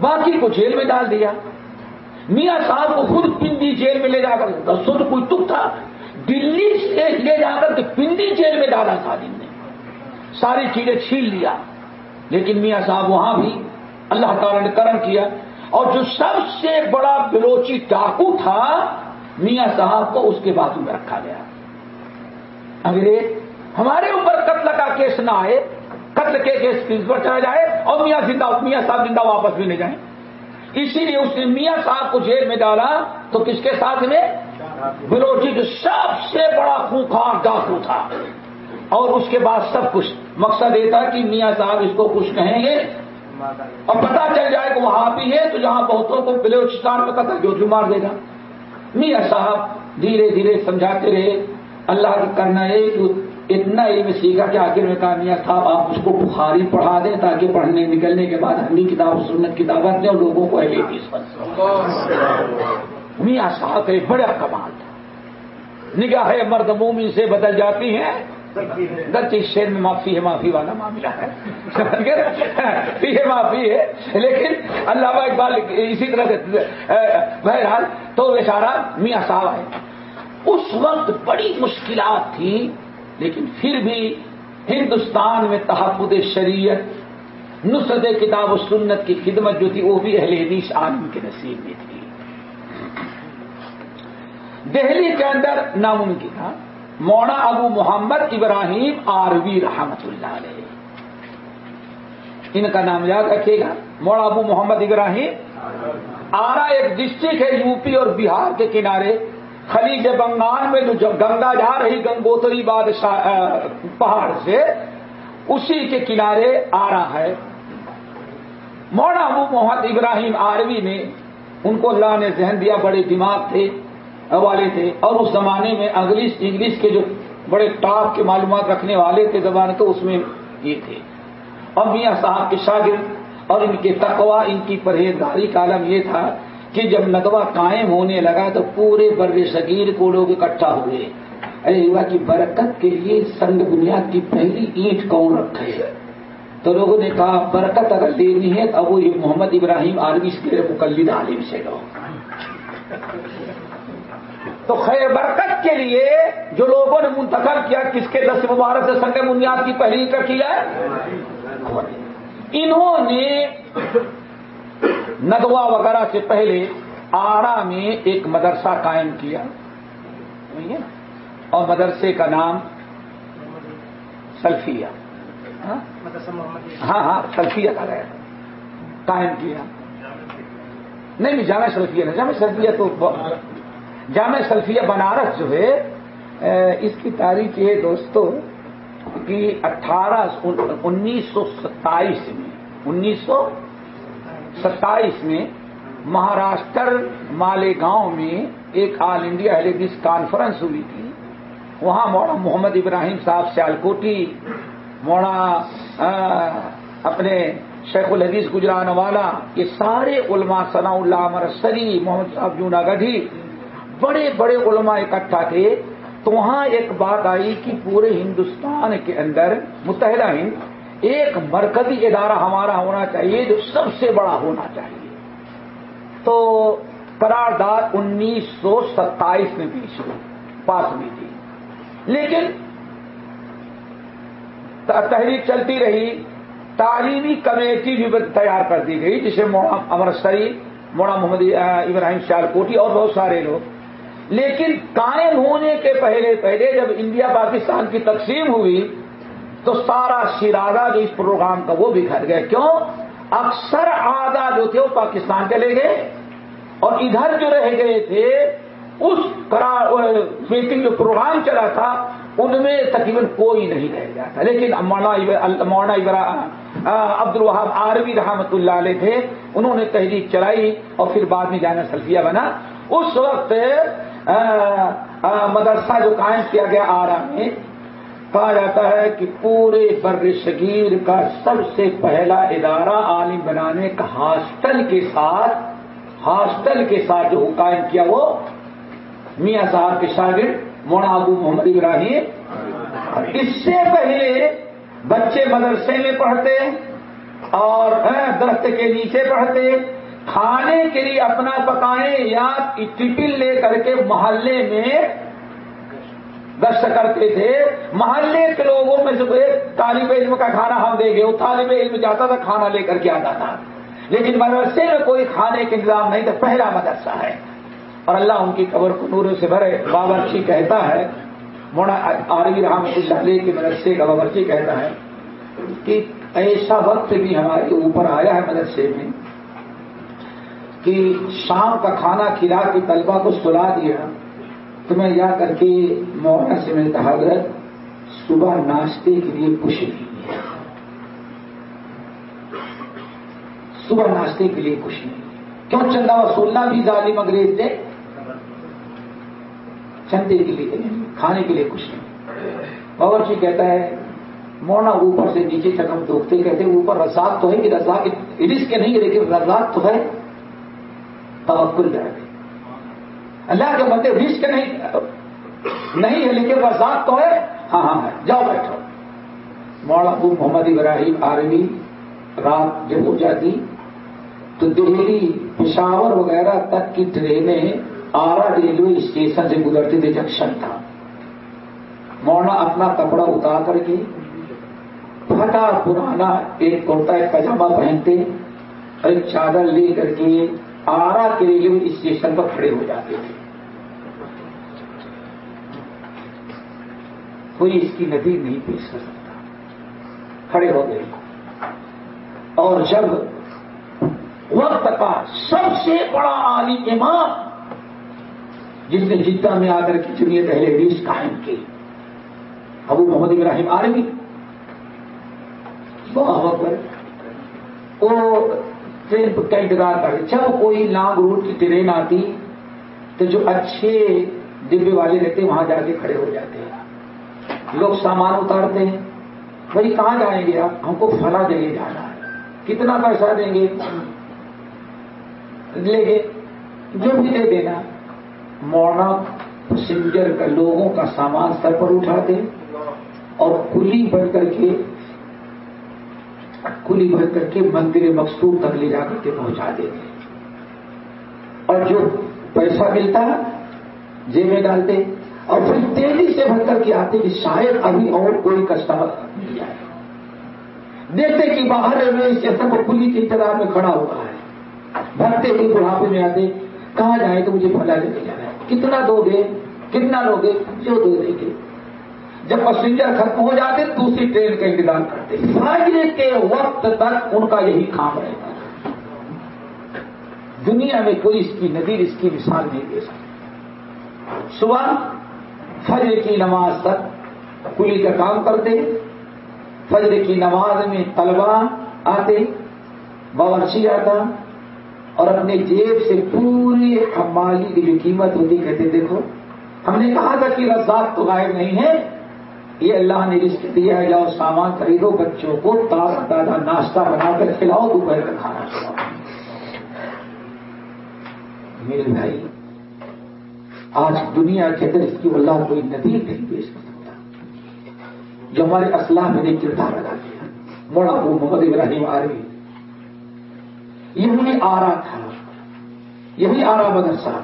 باقی کو جیل میں ڈال دیا۔ میاں صاحب کو خود پنڈی جیل میں لے جا کر دسوں تو کوئی تک تھا۔ دلی سے لے جا کر کے پنڈی جیل میں ڈالا سالم نے ساری چیزیں چھین لیا۔ لیکن میاں صاحب وہاں بھی اللہ تعالی نے کرم کیا۔ اور جو سب سے بڑا بلوچی ڈاکو تھا، میاں صاحب کو اس کے بازو میں رکھا گیا۔ انگریز، ہمارے اوپر قتل کا کیس نہ آئے، قتل کے کیس پر چلا جائے اور میاں زندہ، میاں صاحب زندہ واپس بھی نہیں جائیں۔ اسی لیے اس نے میاں صاحب کو جیل میں ڈالا، تو کس کے ساتھ میں؟ بلوچی جو سب سے بڑا خوخار ڈاکو تھا۔ اور اس کے بعد سب کچھ۔ مقصد یہ تھا کہ میاں صاحب اس کو کچھ کہیں گے اور پتا چل جائے کہ وہاں بھی ہے تو جہاں بہتوں کو بلوچستان پہ قتل جو مار دے گا۔ میاں صاحب دھیرے دھیرے سمجھاتے رہے۔ اللہ کا کرنا ہے کہ اتنا علم سیکھا کہ آخر میں کہا میاں صاحب آپ اس کو بخاری پڑھا دیں تاکہ پڑھنے نکلنے کے بعد ہم کتاب سنت کی دعوت دیں اور لوگوں کو اہل میاں صاحب ایک بڑا کمال۔ تھا نگاہ مرد مومن سے بدل جاتی ہیں۔ غلطی شیر میں معافی ہے، معافی والا معاملہ ہے۔ یہ معافی ہے۔ لیکن اللہ اقبال اسی طرح سے بہرحال تو بیچارہ میاں صاحب آئے۔ اس وقت بڑی مشکلات تھی، لیکن پھر بھی ہندوستان میں تحفظ شریعت، نصرت کتاب و سنت کی خدمت جو تھی، وہ بھی اہل حدیث عالم کے نصیب میں تھی۔ دہلی کے اندر ناممکن تھا۔ مونا ابو محمد ابراہیم آروی رحمت اللہ علیہ۔ ان کا نام یاد رکھیے گا۔ مونا ابو محمد ابراہیم آرا ایک ڈسٹرکٹ ہے یو پی اور بہار کے کنارے۔ خلیج بنگال میں جو گنگا جا رہی گنگوتری بادشاہ پہاڑ سے، اسی کے کنارے آ رہا ہے۔ مونا ابو محمد ابراہیم آروی نے ان کو اللہ نے ذہن دیا، بڑے دماغ تھے۔ والے تھے اور اس زمانے میں انگلش انگلش کے جو بڑے ٹاپ کے معلومات رکھنے والے تھے زبان تو اس میں یہ تھے۔ اور میاں صاحب کے شاگرد اور ان کے تقوا ان کی پرہیزگاری کا عالم یہ تھا کہ جب ندوہ قائم ہونے لگا تو پورے بر صغیر کو لوگ اکٹھا ہوئے۔ ارے یوا کی برکت کے لیے سنگ بنیاد کی پہلی اینٹ کون رکھے؟ تو لوگوں نے کہا، برکت اگر لینی ہے تو وہ محمد ابراہیم عالمی کے مقلد عالم سے لو تو خیر برکت کے لیے جو لوگوں نے منتخب کیا، کس کے دس مبارک سے سنگ بنیاد کی پہلی کا کیا انہوں نے ندوا وغیرہ سے پہلے آرا میں ایک مدرسہ قائم کیا۔ اور مدرسے کا نام سلفیہ۔ ہاں؟ ہاں, ہاں، سلفیہ کا رہا قائم کیا۔ نہیں نہیں، جامع سلفیہ نہیں، جامع سلفیہ تو جامع سلفیہ بنارس جو ہے اس کی تاریخ یہ دوستو کہ اٹھارہ انیس سو ستائیس میں انیس سو ستائیس میں مہاراشٹر مالے گاؤں میں ایک آل انڈیا حدیث کانفرنس ہوئی تھی۔ وہاں موڑا محمد ابراہیم صاحب سیالکوٹی موڑا اپنے شیخ الحدیث گجران والا، یہ سارے علماء ثناء اللہ مرسری محمد صاحب جونا گدھی بڑے بڑے علماء اکٹھا تھے تو وہاں ایک بات آئی کہ پورے ہندوستان کے اندر متحدہ ہند ایک مرکزی ادارہ ہمارا ہونا چاہیے جو سب سے بڑا ہونا چاہیے۔ تو قرارداد انیس سو ستائیس میں بھی پاس ہوئی تھی۔ لیکن تحریک چلتی رہی، تعلیمی کمیٹی بھی تیار کر دی گئی، جسے امر سری موڑا محمد ابراہیم شال کوٹی اور بہت سارے لوگ لیکن قائم ہونے کے پہلے پہلے جب انڈیا پاکستان کی تقسیم ہوئی، تو سارا شرادہ جو اس پروگرام کا وہ بھی گھر گئے کیوں؟ اکثر آدھا جو تھے وہ پاکستان چلے گئے اور ادھر جو رہ گئے تھے، اس میٹنگ جو پروگرام چلا تھا، ان میں تقریباً کوئی نہیں رہ گیا تھا۔ لیکن مولانا عبد الوہاب عاربی رحمت اللہ علیہ تھے، انہوں نے تحریک چلائی اور پھر بعد میں جانا سلفیہ بنا۔ اس وقت مدرسہ جو قائم کیا گیا آرا میں، کہا جاتا ہے کہ پورے بر شگیر کا سب سے پہلا ادارہ عالم بنانے کا ہاسٹل کے ساتھ، ہاسٹل کے ساتھ جو قائم کیا وہ میاں صاحب کے شاگرد مونا ابو محمد ابراہیم۔ اس سے پہلے بچے مدرسے میں پڑھتے اور درخت کے نیچے پڑھتے۔ کھانے کے لیے اپنا پکائیں یا ٹفن لے کر کے محلے میں گشت کرتے تھے۔ محلے کے لوگوں میں سے ایک طالب علم کا کھانا ہم دیں گے وہ طالب علم جاتا تھا، کھانا لے کر کے آتا تھا۔ لیکن مدرسے میں کوئی کھانے کا انتظام نہیں تھا پہلا مدرسہ ہے۔ اور اللہ ان کی قبر کو نور سے بھرے۔ باورچی کہتا ہے مونا عربی رحمت اللہ علیہ کے مدرسے کا باورچی کہتا ہے کہ ایسا وقت بھی ہمارے اوپر آیا ہے مدرسے میں۔ کہ شام کا کھانا کھلا کے طلبا کو سلا دیا تو میں جا کر کے مولانا سے میں کہا، حضرت، صبح ناشتے کے لیے کچھ نہیں۔ صبح ناشتے کے لیے کچھ نہیں۔ کیوں؟ چندہ وصولنا بھی ظالم انگریز تھے۔ چندے کے لیے کھانے کے لیے کچھ نہیں۔ باورچی جی کہتا ہے مونا اوپر سے نیچے تک ہم دوکھتے کہتے اوپر رزاق تو ہے کہ رزاق رزق کے نہیں لیکن رزاق تو ہے۔ توکل رہ گئے اللہ کے بندے رزق نہیں نہیں ہے، لیکن رزاق تو ہے۔ ہاں ہاں, ہاں، جاؤ بیٹھو۔ مولا ابو محمد ابراہیم عربی رات جب ہو جاتی، تو دہلی، پشاور وغیرہ تک کی ٹرینیں آرا ریلوے اسٹیشن سے گزرتے تھے جنکشن تھا۔ مونا اپنا کپڑا اتار کر کے پھٹا پرانا ایک کرتا، ایک پاجامہ پہنتے اور ایک چادر لے کر کے آرا کے ریلوے اسٹیشن پر کھڑے ہو جاتے تھے کوئی اس کی ندی نہیں پیش کر سکتا۔ کھڑے ہو گئے۔ اور جب وقت کا سب سے بڑا عالی امام، جس نے جدہ میں آ کر کے جنیت اہل حدیث قائم کی، ابو محمد ابراہیم عالمی۔ وہاں پر وہ ٹرین کا انتظار کر جب کوئی لانگ روٹ کی ٹرین آتی تو جو اچھے ڈبے والے رہتے وہاں جا کے کھڑے ہو جاتے ہیں۔ لوگ سامان اتارتے ہیں۔ بھائی، کہاں جائیں گے آپ؟ ہم کو فلا جگہ جانا ہے۔ کتنا پیسہ دیں گے؟ لے گے جو بھی دے دینا۔ موڑنا پیسنجر کا لوگوں کا سامان سر پر اٹھاتے اور کلی بن کر کے کلی بن کر کے مندر مقصود تک لے جا کر کے پہنچا دیتے اور جو پیسہ ملتا جیب میں ڈالتے۔ اور پھر تیزی سے بھر کر کے آتے کہ شاید ابھی اور کوئی کسٹمر مل جائے۔ دیکھتے کہ باہر ریلوے اسٹیشن پر کلی کے انتظار میں کھڑا ہوا ہے۔ بھرتے ہی بڑھاپے میں آتے، کہاں جائے تو مجھے بھلا لے کے جانا ہے کتنا دو گے کتنا لو گے جو دو دیں گے۔ جب پیسنجر ختم ہو جاتے دوسری ٹرین کا انتظار کرتے فاجرے کے وقت تک ان کا یہی کام رہتا دنیا میں کوئی اس کی نظیر، اس کی مثال نہیں دے سکتا۔ صبح فجر کی نماز تک کلی کا کام کرتے فجر کی نماز میں طلبا آتے باورچی آتا اور اپنے جیب سے پوری حمالی کی جو قیمت ہوتی کہتے دیکھو، ہم نے کہا تھا کہ رزاق تو غائب نہیں ہے یہ اللہ نے رزق دیا ہے، جاؤ سامان خریدو، بچوں کو تازہ تازہ ناشتہ بنا کر کھلاؤ، دوپہر کا کھانا کھلاؤ۔ میرے بھائی، آج دنیا کے اندر اس کی اللہ کوئی ندی نہیں پیش کر سکتا۔ جو ہمارے اسلام میں نے کردار ادا کیا۔ موڑا وہ محمد ابراہیم عربی یہی آرا تھا۔ یہی آرا مدرسہ۔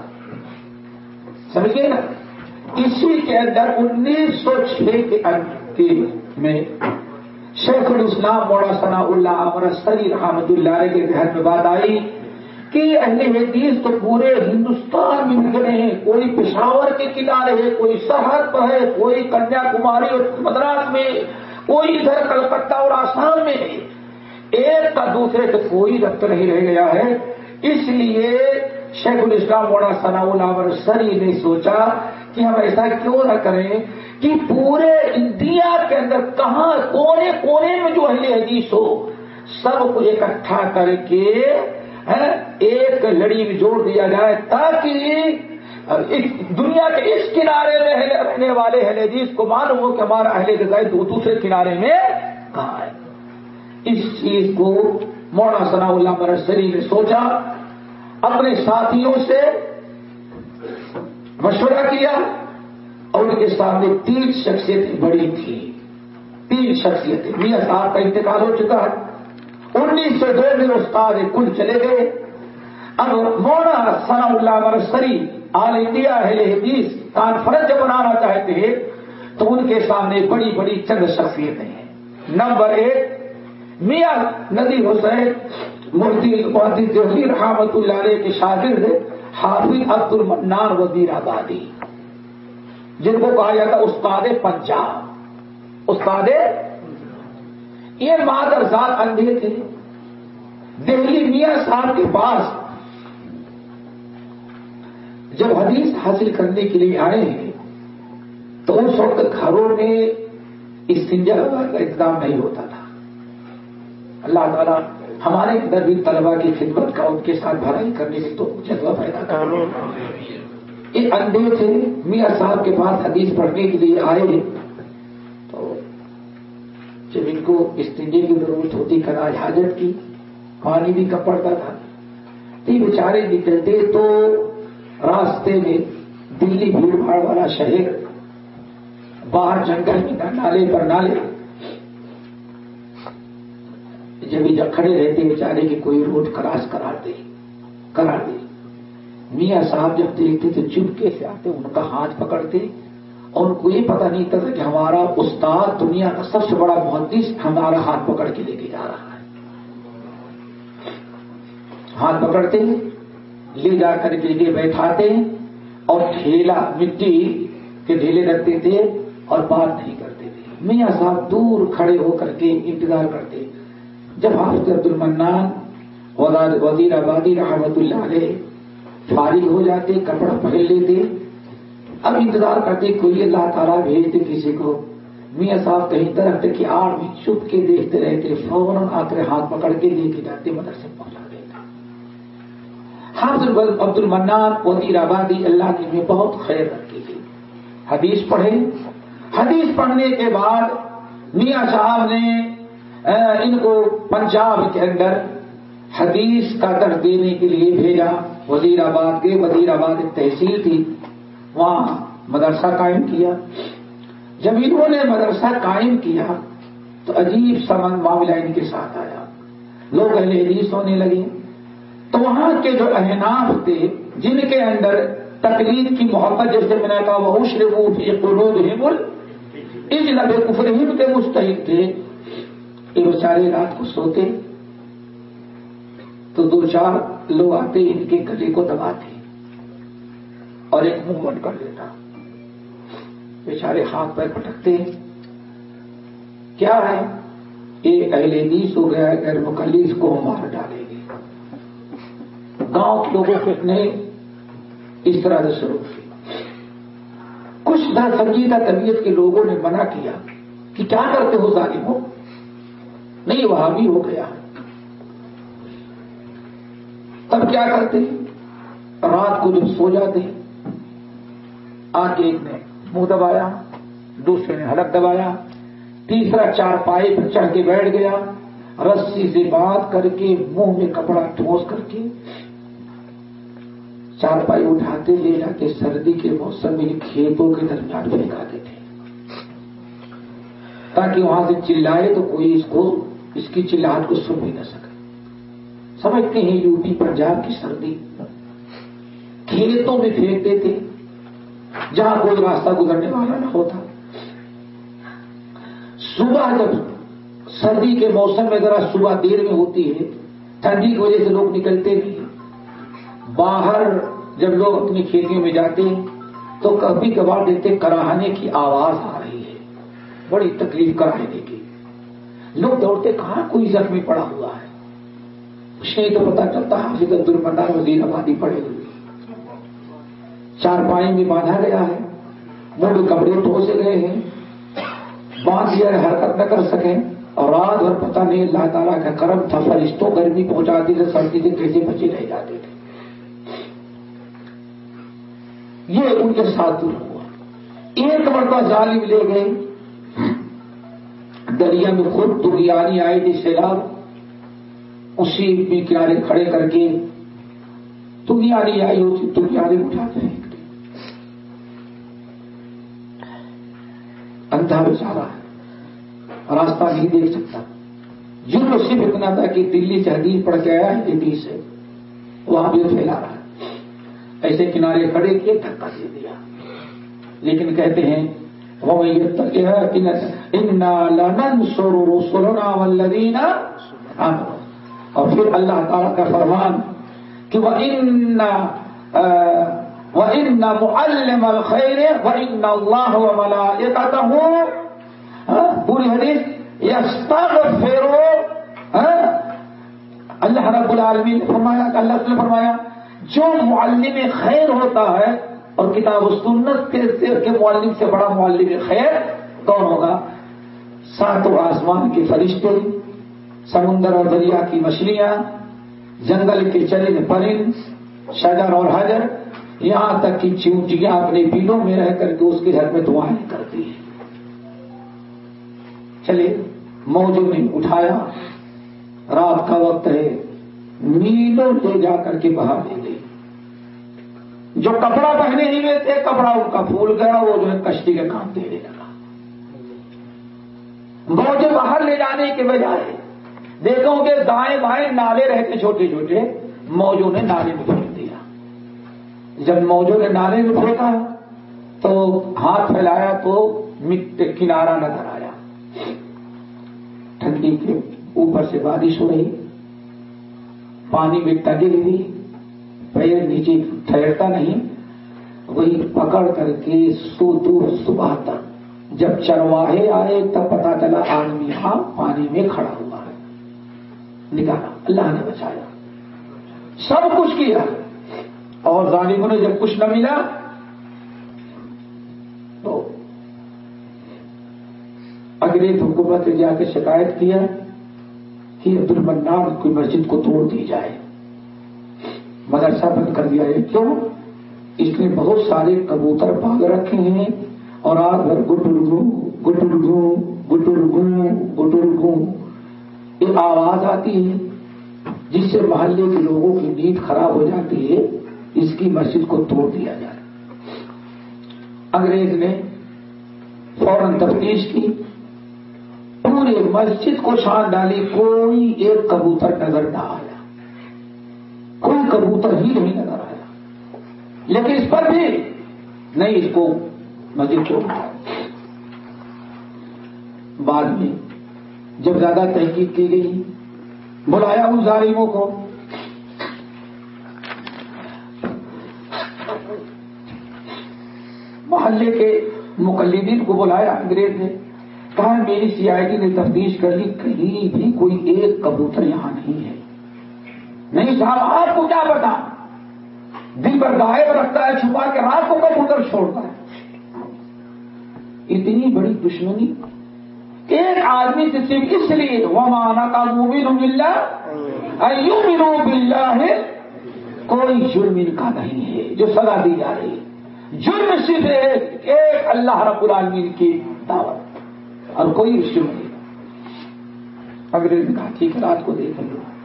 سمجھے نا؟ اسی کے اندر انیس سو چھ کے میں شیخ الاسلام موڑا ثنا اللہ امر سری رحمت اللہ علیہ کے گھر میں بات آئی کہ اہل حدیث تو پورے ہندوستان میں نکلے ہیں، کوئی پشاور کے کنارے ہے، کوئی سرحد پر ہے، کوئی کنیا کماری اور مدراس میں کوئی ادھر کلکتہ اور آسام میں ایک کا دوسرے سے کوئی ربط نہیں رہ گیا ہے۔ اس لیے شیخ الاسلام موڑا ثنا اللہ سری نے سوچا کہ ہم ایسا کیوں نہ کریں کہ پورے انڈیا کے اندر کہاں کونے کونے میں جو اہل حدیث ہو، سب کو اکٹھا کر کے ایک لڑی میں جوڑ دیا جائے تاکہ دنیا کے اس کنارے میں رہنے والے اہل حدیث کو معلوم ہو کہ ہمارا اہل جزائر دوسرے کنارے میں کہاں ہے۔ اس چیز کو مونا ثنا اللہ مرسری نے سوچا، اپنے ساتھیوں سے مشورہ کیا اور ان کے سامنے تین شخصیتیں بڑی تھی تین شخصیتیں۔ میاں صاحب کا انتقال ہو چکا ہے۔ انیس سو دو میں استاد کل چلے گئے۔ اب مونا ثنا اللہ مرسری آل انڈیا، اہل حدیث کانفرنس جب بنانا چاہتے ہیں، تو ان کے سامنے بڑی بڑی چند شخصیتیں ہیں۔ نمبر ایک، میاں ندی حسین، مفتی دہلی رحمت اللہ علیہ کے شاگرد حافظ عبد المنان وزیر آبادی، جن کو کہا جاتا استاد پنجاب۔ استاد یہ مادر ذات اندھے تھے دہلی میاں صاحب کے پاس جب حدیث حاصل کرنے کے لیے آئے ہیں، تو اس وقت گھروں میں استنجا کا انتظام نہیں ہوتا تھا۔ اللہ تعالیٰ ہمارے اندر بھی طلبا کی خدمت کا ان کے ساتھ بھرائی کرنے میں تو جذبہ پیدا کر یہ اندھے تھے میاں صاحب کے پاس حدیث پڑھنے کے لیے آئے تو جب ان کو استنجے کی ضرورت ہوتی کراج حاجت کی پانی بھی کم پڑتا تھا؟ یہ بیچارے نکلتے تو راستے میں دلی بھیڑ بھاڑ والا شہر باہر جنگل میں نالے پر نالے جب جب کھڑے رہتے بیچارے کہ کوئی روڈ کراس کرا دے کرا دے۔ میاں صاحب جب دیکھتے تو چپکے سے آتے، ان کا ہاتھ پکڑتے۔ اور ان کو یہ پتہ نہیں تھا کہ ہمارا استاد دنیا کا سب سے بڑا محدث ہمارا ہاتھ پکڑ کے لے کے جا رہا ہے۔ ہاتھ پکڑتے لے جا کر کے لیے بیٹھاتے اور ٹھیلا، مٹی کے ڈھیلے رکھتے تھے اور بات نہیں کرتے تھے۔ میاں صاحب دور کھڑے ہو کر کے انتظار کرتے۔ جب حافظ عبد المنان وزیر آبادی رحمت اللہ علیہ فارغ ہو جاتے، کپڑا پہن لیتے، اب انتظار کرتے کوئی اللہ تعالیٰ بھیجتے کسی کو۔ میاں صاحب کہیں طرف تک کہ آڑ بھی چپ کے دیکھتے رہتے، فوراً آ کر ہاتھ پکڑ کے لے کے جاتے مدرسے پہنچا دیتے۔ حافظ عبد المنان وزیر آبادی اللہ نے میں بہت خیر رکھی تھی۔ حدیث پڑھے حدیث پڑھنے کے بعد میاں صاحب نے ان کو پنجاب کے اندر حدیث کا درد دینے کے لیے بھیجا۔ وزیر آباد کے وزیر آباد ایک تحصیل تھی، وہاں مدرسہ قائم کیا۔ جب انہوں نے مدرسہ قائم کیا، تو عجیب سمن معاملہ ان کے ساتھ آیا۔ لوگ اہل حدیث ہونے لگے۔ تو وہاں کے جو احناف تھے، جن کے اندر تقلید کی محبت جیسے میں نے کہا وہ اشرف قلوب ہمل ان لبے کفرہم کے مستحق تھے۔ یہ بیچارے رات کو سوتے تو دو چار لوگ آتے ان کے گلے کو دباتے اور ایک منہ بند کر دیتا۔ بیچارے ہاتھ پیر پٹکتے کیا ہے؟ ایک اہل نیس ہو گیا غیر مکلیس کو مار ڈالیں گے۔ گاؤں کے لوگوں کو اتنے اس طرح سے شروع کی کچھ نہ سنجیدہ طبیعت کے لوگوں نے منع کیا کہ کیا کرتے ہو ظالم ہو نہیں، وہاں بھی ہو گیا۔ تب کیا کرتے رات کو جب سو جاتے آ کے ایک نے منہ دبایا، دوسرے نے ہلک دبایا، تیسرا چار پائے پر چڑھ کے بیٹھ گیا، رسی سے بات کر کے، منہ میں کپڑا ٹھوس کر کے۔ چار پائی اٹھاتے، لے جاتے، سردی کے موسم میں کھیتوں کے درمیان پھینکا دیتے تاکہ وہاں سے چلائے تو کوئی اس کو اس کی چلاہٹ کو سن بھی نہ سکے۔ سمجھتے ہیں یو پی پنجاب کی سردی۔ کھیتوں میں پھینکتے تھے جہاں کوئی راستہ گزرنے والا نہ ہوتا۔ صبح جب سردی کے موسم میں ذرا صبح دیر میں ہوتی ہے، ٹھنڈی کی وجہ سے لوگ نکلتے نہیں باہر جب لوگ اپنی کھیتیوں میں جاتے ہیں، تو کبھی کبھار دیتے کراہنے کی آواز آ رہی ہے۔ بڑی تکلیف کراہنے کی لوگ دوڑتے کہاں کوئی زخمی پڑا ہوا ہے؟ کچھ نہیں تو پتا چلتا حافظ عبد المندار وزیر آبادی پڑے ہوئے چار پائیں میں باندھا گیا ہے۔ منڈ کپڑے ٹھوسے گئے ہیں۔ باندھ دیا حرکت نہ کر سکیں۔ اور رات بھر پتہ نہیں، اللہ تعالیٰ کا کرم تھا، فرشتوں گرمی پہنچاتی تھے سردی سے کیسے بچے رہ جاتے تھے۔ یہ ان کے ساتھ دور ہوا۔ ایک مرتبہ ظالم لے گئے۔ دریا میں خود دریانی آئی تھی سیلاب، اسی بھی کنارے کھڑے کر کے دریانی آئی ہوتی دریانی اٹھاتے ہیں۔ اندھا بیچارا ہے۔ راستہ نہیں دیکھ سکتا۔ جن کو صرف اتنا تھا کہ دلی سے حدیث پڑھ کے آیا ہے دلی سے، وہاں بھی پھیلا رہا ہے۔ ایسے کنارے کھڑے کیے دھکا دے دیا۔ لیکن کہتے ہیں اور پھر اللہ تعالیٰ کا فرمان کہ وہ ان وہ ان معلم الخیر وہ ان اللہ ملا یہ ہوں پوری حدیث یہ اللہ رب العالمین نے فرمایا اللہ نے فرمایا جو معلم خیر ہوتا ہے اور کتاب و سنت کے معلم سے بڑا معلم خیر کون ہوگا؟ ساتوں آسمان کے فرشتے، سمندر اور دریا کی مچھلیاں، جنگل کے چلے پرند، شجر اور حجر، یہاں تک کہ چونٹیاں اپنے بیلوں میں رہ کر کے اس کے گھر میں دعائیں کرتی ہیں۔ چلے، موجوں نے اٹھایا۔ رات کا وقت ہے۔ نیلوں لے جا کر کے باہر لے جو کپڑا پہنے ہی میں تھے، کپڑا ان کا پھول گیا، وہ جو ہے کشتی کا کام دینے لگا موجے باہر لے جانے کے بجائے دیکھو گے دائیں بائیں نالے رہتے چھوٹے چھوٹے موجوں نے نالے میں پھینک دیا۔ جب موجوں نے نالے میں پھینکا تو ہاتھ پھیلایا تو مٹی کنارا نظر آیا۔ ٹھنڈی کے اوپر سے بارش ہو رہی، پانی میں ٹگی ہوئی پیر نیچے ٹھہرتا نہیں، وہی پکڑ کر کے سو دور صبح تک جب چرواہے آئے تب پتا چلا آدمی ہاں پانی میں کھڑا ہوا ہے۔ نکالا۔ اللہ نے بچایا۔ سب کچھ کیا۔ اور ظالموں نے جب کچھ نہ ملا، تو انگریز حکومت نے جا کے شکایت کیا کہ عبد المنان کی مسجد کو توڑ دی جائے۔ مدرسہ بند کر دیا ہے۔ کیوں؟ اس نے بہت سارے کبوتر پاگ رکھے ہیں اور آج بھر گٹر گو گٹر گو گٹر گٹر یہ آواز آتی ہے جس سے محلے کے لوگوں کی نیند خراب ہو جاتی ہے۔ اس کی مسجد کو توڑ دیا جائے انگریز نے فوراً تفتیش کی۔ پورے مسجد کو چھان ڈالی، کوئی ایک کبوتر نظر نہ آیا۔ کبوتر ہی نہیں نظر آیا لیکن اس پر بھی نہیں، اس کو مسجد کو بعد میں جب زیادہ تحقیق کی گئی، بلایا ان ظالموں کو۔ محلے کے مقلدین کو بلایا انگریز نے۔ کہا، میری سی آئی ڈی نے تفتیش کر لی، کہیں بھی کوئی ایک کبوتر یہاں نہیں ہے۔ نہیں صاحب آپ کو کیا پتا دن پر غائب رکھتا ہے، چھپا کے رات کو کبوتر چھوڑتا ہے۔ اتنی بڑی دشمنی۔ ایک آدمی سے صرف اس لیے ومانا کا مومن ملا یوں ملو بلا ہے کوئی جرم ان کا نہیں ہے، جو سزا دی جا رہی ہے۔ جرم صرف ایک اللہ رب العالمین کی دعوت۔ اور کوئی جرم نہیں۔ انگریز نے کہا، ٹھیک ہے، رات کو دیکھ لو۔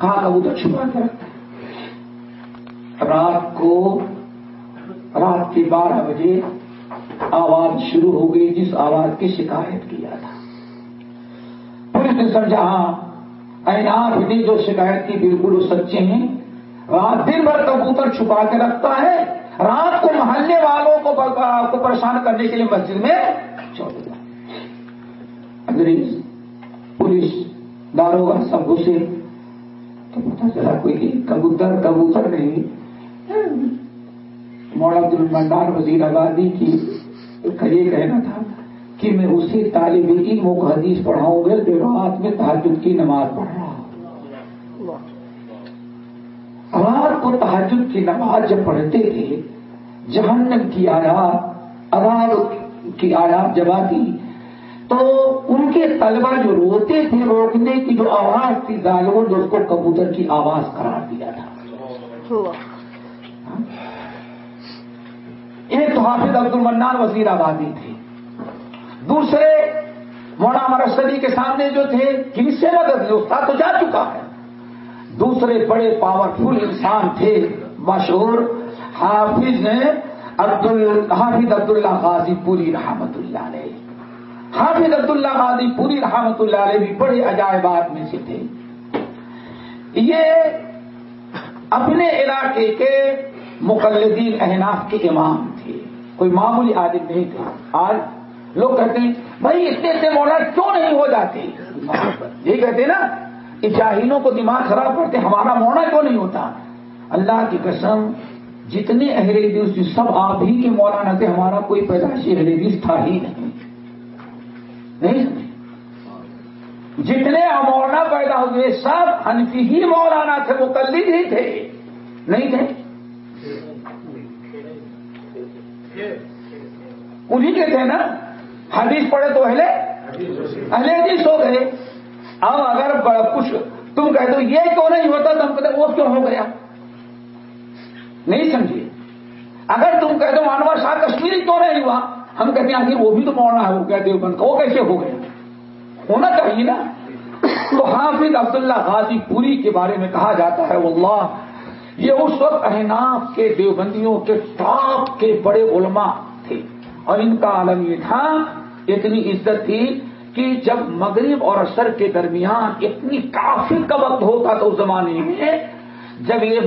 کہاں کبوتر چھپا کے رکھتا ہے۔ رات کو رات کے بارہ بجے آواز شروع ہو گئی، جس آواز کی شکایت کیا تھا پولیس نے سمجھا ہاں نے جو شکایت کی بالکل وہ سچے ہیں۔ رات دن بھر کبوتر چھپا کے رکھتا ہے۔ رات کو محلے والوں کو کو پریشان کرنے کے لیے مسجد میں چھوڑ انگریز، پولیس داروگا سب گھسے۔ تو پتا چلا کوئی کبوتر کبوتر نہیں موڑا المنڈان وزیر آبادی کی کا یہ کہنا تھا کہ میں اسی طالب علموں کو حدیث پڑھاؤں گا جو رات میں تحجد کی نماز پڑھ رہا ہوں۔ رات کو تحجد کی نماز جب پڑھتے تھے، جہنم کی آیات، عذاب کی آیات جب آتی تو ان کے طلبا جو روتے تھے روکنے کی جو آواز تھی ظالموں نے اس کو کبوتر کی آواز قرار دیا تھا۔ ایک تو حافظ عبد المنان وزیر آبادی تھے۔ دوسرے مونا مرسدی کے سامنے جو تھے کن سے مدد استاد تو جا چکا ہے۔ دوسرے بڑے پاورفل انسان تھے مشہور حافظ عبد حافظ عبد اللہ غازی پوری رحمت اللہ علیہ۔ حافظ عبد اللہ پوری رحمت اللہ علیہ بھی بڑے عجائبات میں سے تھے۔ یہ اپنے علاقے کے مقلدین احناف کے امام تھے۔ کوئی معمولی عالم نہیں تھے آج لوگ کہتے ہیں، بھائی، اتنے اتنے مولانا کیوں نہیں ہو جاتے؟ یہی کہتے ہیں نا، کہ جاہلوں کو دماغ خراب کرتے، ہمارا موڑا کیوں نہیں ہوتا؟ اللہ کی قسم، جتنے اہل حدیث سب آپ ہی کے مولانا تھے، ہمارا کوئی پیدائشی اہل حدیث تھا ہی نہیں۔ نہیں جتنے مولانا پیدا ہوئے سب انفی ہی مولانا تھے وہ کلید ہی تھے۔ نہیں تھے؟ انہی کے تھے نا؟ حدیث پڑھے تو اہل اہل حدیث ہو گئے۔ اب اگر کچھ تم کہہ دو، یہ کیوں نہیں ہوتا؟ تو ہم کہتے وہ کیوں ہو گیا؟ نہیں سمجھیے اگر تم کہہ دو، مانوا شاہ کشمیری کیوں نہیں ہوا؟ ہم کہتے ہیں آخر وہ بھی تو موڑنا ہے، وہ کہتے بند وہ کیسے ہو گیا ہونا چاہیے نا۔ تو حافظ عبداللہ غازی پوری کے بارے میں کہا جاتا ہے، واللہ، یہ اس وقت احناف کے دیوبندیوں کے ٹاپ کے بڑے علماء تھے۔ اور ان کا عالم یہ تھا، اتنی عزت تھی کہ جب مغرب اور اثر کے درمیان اتنی کافی کا وقت ہوتا تھا اس زمانے میں جب یہ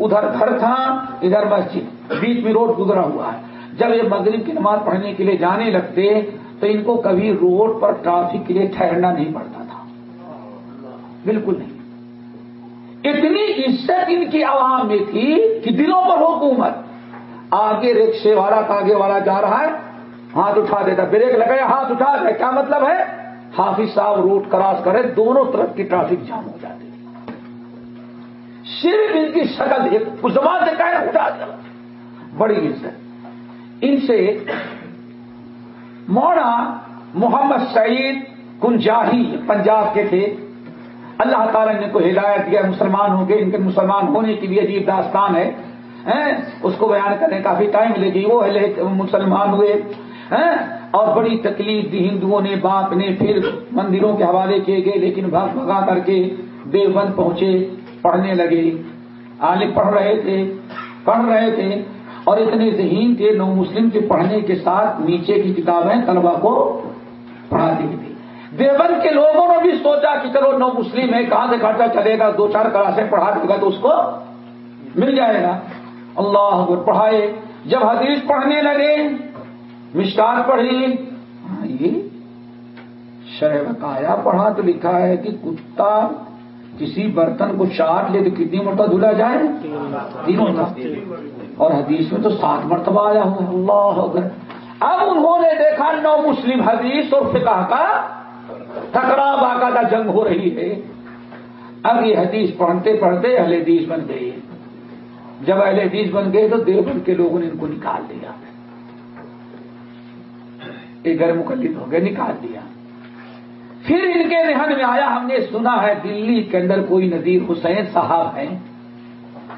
ادھر گھر تھا، ادھر مسجد، بیچ میں روڈ گزرا ہوا ہے۔ جب یہ مغرب کی نماز پڑھنے کے لیے جانے لگتے تو ان کو کبھی روڈ پر ٹرافک کے لیے ٹھہرنا نہیں پڑتا تھا۔ بالکل نہیں۔ اتنی عزت ان کی عوام میں تھی کہ دلوں پر حکومت۔ آگے رکشے والا آگے والا جا رہا ہے، ہاتھ اٹھا دیتا، بریک لگایا، ہاتھ اٹھا دے کیا مطلب ہے؟ حافظ صاحب روڈ کراس کرے، دونوں طرف کی ٹرافک جام ہو جاتی۔ صرف ان کی شکل، ایک زبان سے کہنا اٹھا دیا۔ بڑی عزت۔ ان سے مونا محمد سعید کنجاہی پنجاب کے تھے۔ اللہ تعالیٰ نے کو ہدایت دیا، مسلمان ہوں گے۔ ان کے مسلمان ہونے کے لیے عجیب داستان ہے اس کو بیان کرنے کافی ٹائم لے گی وہ مسلمان ہوئے اور بڑی تکلیف دی ہندوؤں نے، باپ نے، پھر مندروں کے حوالے کیے گئے، لیکن بھاگ بھگا کر کے دیوبند پہنچے، پڑھنے لگے۔ عالم پڑھ رہے تھے، پڑھ رہے تھے۔ اور اتنے ذہین تھے نو مسلم کے پڑھنے کے ساتھ نیچے کی کتابیں طلبا کو پڑھاتی تھی دیوبند کے لوگوں نے بھی سوچا کہ چلو نو مسلم ہے کہاں سے خرچہ چلے گا؟ دو چار کلاسیں پڑھا دے گا تو اس کو مل جائے گا۔ اللہ اکبر پڑھائے۔ جب حدیث پڑھنے لگے مشکار پڑھی۔ ہاں، یہ شرح بکایا پڑھا تو لکھا ہے کہ کتا کسی برتن کو چاٹ لے تو کتنی مرتبہ دھلا جائے؟ تین مرتبہ۔ اور حدیث میں تو سات مرتبہ آیا ہوں اللہ اکبر۔ اب انہوں نے دیکھا نو مسلم حدیث اور فقہ کا ٹکرا باقاعدہ جنگ ہو رہی ہے۔ اب یہ حدیث پڑھتے پڑھتے اہل حدیث بن گئی جب اہل حدیث بن گئے تو دیوبند کے لوگوں نے ان کو نکال دیا۔ ایک گھر مقلد ہو گئے، نکال دیا۔ پھر ان کے ذہن میں آیا، ہم نے سنا ہے دلی کے اندر کوئی نذیر حسین صاحب ہیں۔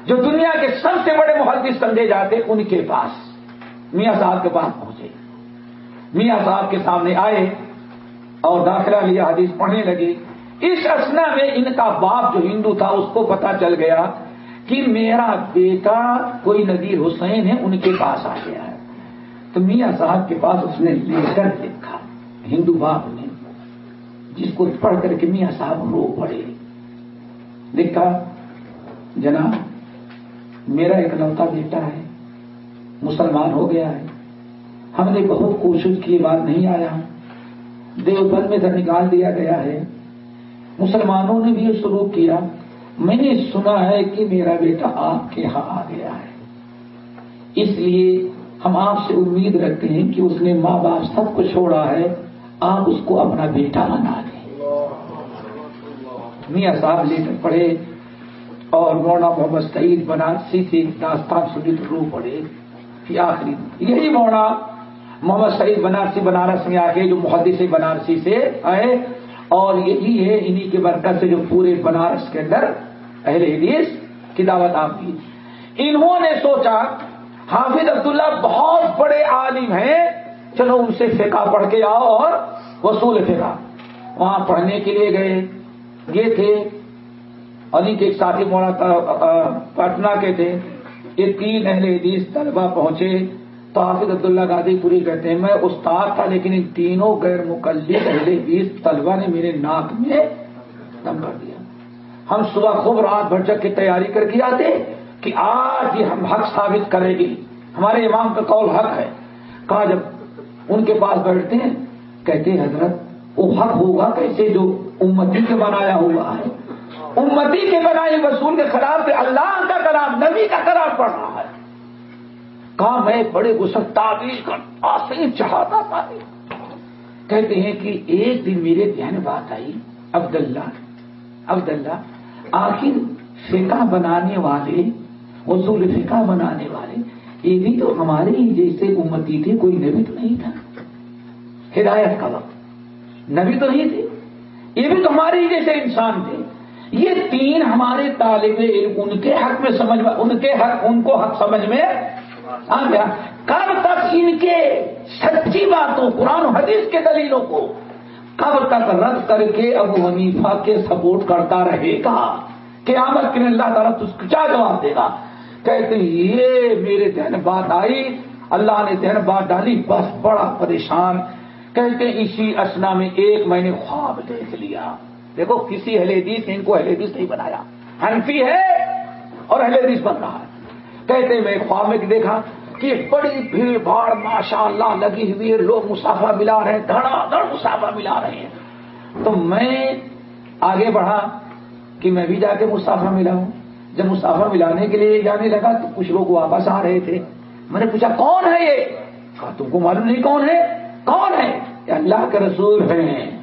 جو دنیا کے سب سے بڑے محدث سمجھے جاتے ان کے پاس میاں صاحب کے پاس پہنچے۔ میاں صاحب کے سامنے آئے اور داخلہ لیا، حدیث پڑھنے لگے۔ اس اسنا میں ان کا باپ جو ہندو تھا، اس کو پتا چل گیا کہ میرا بیٹا کوئی نذیر حسین ہے، ان کے پاس آ گیا ہے۔ تو میاں صاحب کے پاس اس نے لے کر دیکھا، ہندو باپ نے، جس کو پڑھ کر کے میاں صاحب رو پڑے۔ دیکھا، جناب میرا اکلوتا بیٹا ہے، مسلمان ہو گیا ہے۔ ہم نے بہت کوشش کی، بات نہیں آیا۔ دیوبند میں سے نکال دیا گیا ہے۔ مسلمانوں نے بھی یہ سلوک کیا۔ میں نے سنا ہے کہ میرا بیٹا آپ کے یہاں آ گیا ہے۔ اس لیے ہم آپ سے امید رکھتے ہیں کہ اس نے ماں باپ سب کو چھوڑا ہے۔ آپ اس کو اپنا بیٹا بنا دیں میاں صاحب لے کر پڑھے۔ اور مولانا محمد سعید بنارسی سے داستان سنی تو رو پڑے۔ آخری۔ یہی مولانا محمد سعید بنارسی بنارس میں آ کے جو محدث بنارسی سے آئے، اور یہی ہے انہی کے برکت سے جو پورے بنارس کے اندر اہل حدیث کی دعوت آپ کی۔ انہوں نے سوچا، حافظ عبداللہ بہت بڑے عالم ہیں، چلو ان سے فقہ پڑھ کے آؤ اور وصول فقہ۔ وہاں پڑھنے کے لیے گئے، یہ تھے۔ علی کے ایک ساتھی مولانا پٹنہ کے تھے۔ یہ تین اہل حدیث طلبہ پہنچے۔ تو حافظ عبداللہ گادی پوری کہتے ہیں، میں استاد تھا، لیکن ان تینوں غیر مقلد اہل حدیث طلبہ نے میرے ناک میں دم کر دیا۔ ہم صبح خوب رات بھر جگ کی تیاری کر کے آتے کہ آج یہ ہم حق ثابت کرے گی ہمارے امام کا قول حق ہے۔ کہا جب ان کے پاس بیٹھتے ہیں، کہتے ہیں، حضرت، وہ حق ہوگا کیسے جو امتی کے بنایا ہوا ہے؟ امتی کے بنائے رسول کے خلاف اللہ کا کلام، نبی کا کلام پڑ رہا ہے۔ کہا میں بڑے غسل تعبیر کا آسین چاہتا تھا۔ کہتے ہیں کہ ایک دن میرے دھیان بات آئی، عبداللہ عبداللہ، آخر فقہ بنانے والے، اصول فقہ بنانے والے، یہ بھی تو ہمارے ہی جیسے امتی تھے، کوئی نبی تو نہیں تھا۔ ہدایت کا وقت۔ نبی تو نہیں تھے۔ یہ بھی تو ہمارے ہی جیسے انسان تھے۔ یہ تین ہمارے طالب علم، ان کے حق میں سمجھ ان کے حق، ان کو حق سمجھ میں آ گیا۔ کب تک ان کے سچی باتوں، قرآن و حدیث کے دلیلوں کو کب تک رد کر کے ابو حنیفہ کے سپورٹ کرتا رہے گا؟ قیامت کے اللہ تعالیٰ کیا جواب دے گا؟ کہتے یہ میرے ذہن بات آئی۔ اللہ نے ذہن بات ڈالی، بس بڑا پریشان۔ کہتے اسی اسنا میں ایک میں نے خواب دیکھ لیا۔ دیکھو، کسی اہل حدیث نے ان کو اہل حدیث نہیں بنایا۔ حنفی ہے اور اہل حدیث بن رہا ہے۔ کہتے میں خواب میں دیکھا کہ بڑی بھیڑ بھاڑ ماشاء اللہ لگی ہوئی ہے، لوگ مسافہ ملا رہے ہیں دھڑا دھڑ مسافہ ملا رہے ہیں۔ تو میں آگے بڑھا کہ میں بھی جا کے مسافہ ملا ہوں جب مسافر ملانے کے لیے جانے لگا تو کچھ لوگ واپس آ رہے تھے۔ میں نے پوچھا، کون ہے یہ؟ کہا، تم کو معلوم نہیں کون ہے؟ کون ہے؟ اللہ کے رسول ہیں۔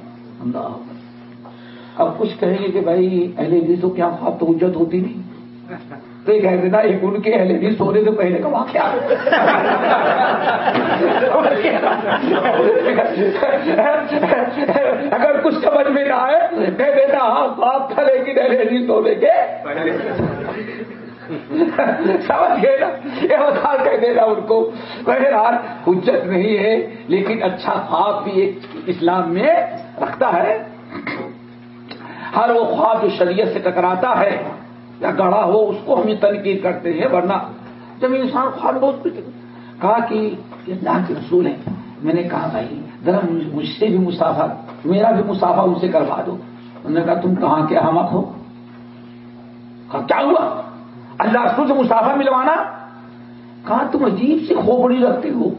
اب کچھ کہیں گے کہ بھائی اہل تو کیا خواب تو اجت ہوتی نہیں؟ تو یہ کہہ دینا ایک ان کے اہل حدیث ہونے سے پہلے کا واقعہ۔ اگر کچھ سمجھ میں نہ آئے کہہ دینا ہاں باپ تھا لیکن اہل حدیث ہونے کے۔ سمجھ گئے نا؟ یہ بتا کہہ دینا ان کو۔ بہرحال، حجت نہیں ہے، لیکن اچھا خواب بھی ایک اسلام میں رکھتا ہے۔ ہر وہ خواب جو شریعت سے ٹکراتا ہے یا گڑھا ہو، اس کو ہم یہ تنقید کرتے ہیں، ورنہ جب انسان خواب بہت کہا کہ اللہ کے رسول ہیں، میں نے کہا بھائی، ذرا مجھ سے بھی مسافر میرا بھی مسافر ان سے کروا دو۔ انہوں نے کہا، تم کہاں کے احمد ہو؟ کہا، کیا ہوا؟ اللہ رسول سے مسافر ملوانا؟ کہا، تم عجیب سے کھوپڑی رکھتے ہو۔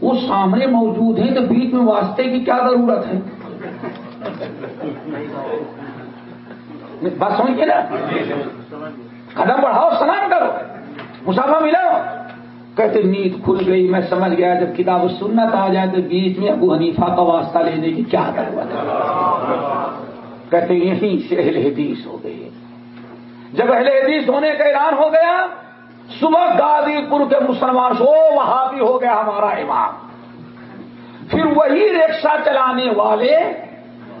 وہ سامنے موجود ہیں، تو بیچ میں واسطے کی کیا ضرورت ہے؟ بات سمجھ کے نا؟ قدم بڑھاؤ، سلام کرو۔ مسافہ ملا۔ کہتے نیند کھل گئی۔ میں سمجھ گیا جب کتاب سنت آ جائے تو بیچ میں ابو حنیفہ کا واسطہ لینے کی کیا ضرورت ہے۔ کہتے یہیں سے اہل حدیث ہو گئی جب اہل حدیث ہونے کا اعلان ہو گیا، صبح گادی پور کے مسلمان سو، وہاں بھی ہو گیا ہمارا امام۔ پھر وہی رکشا چلانے والے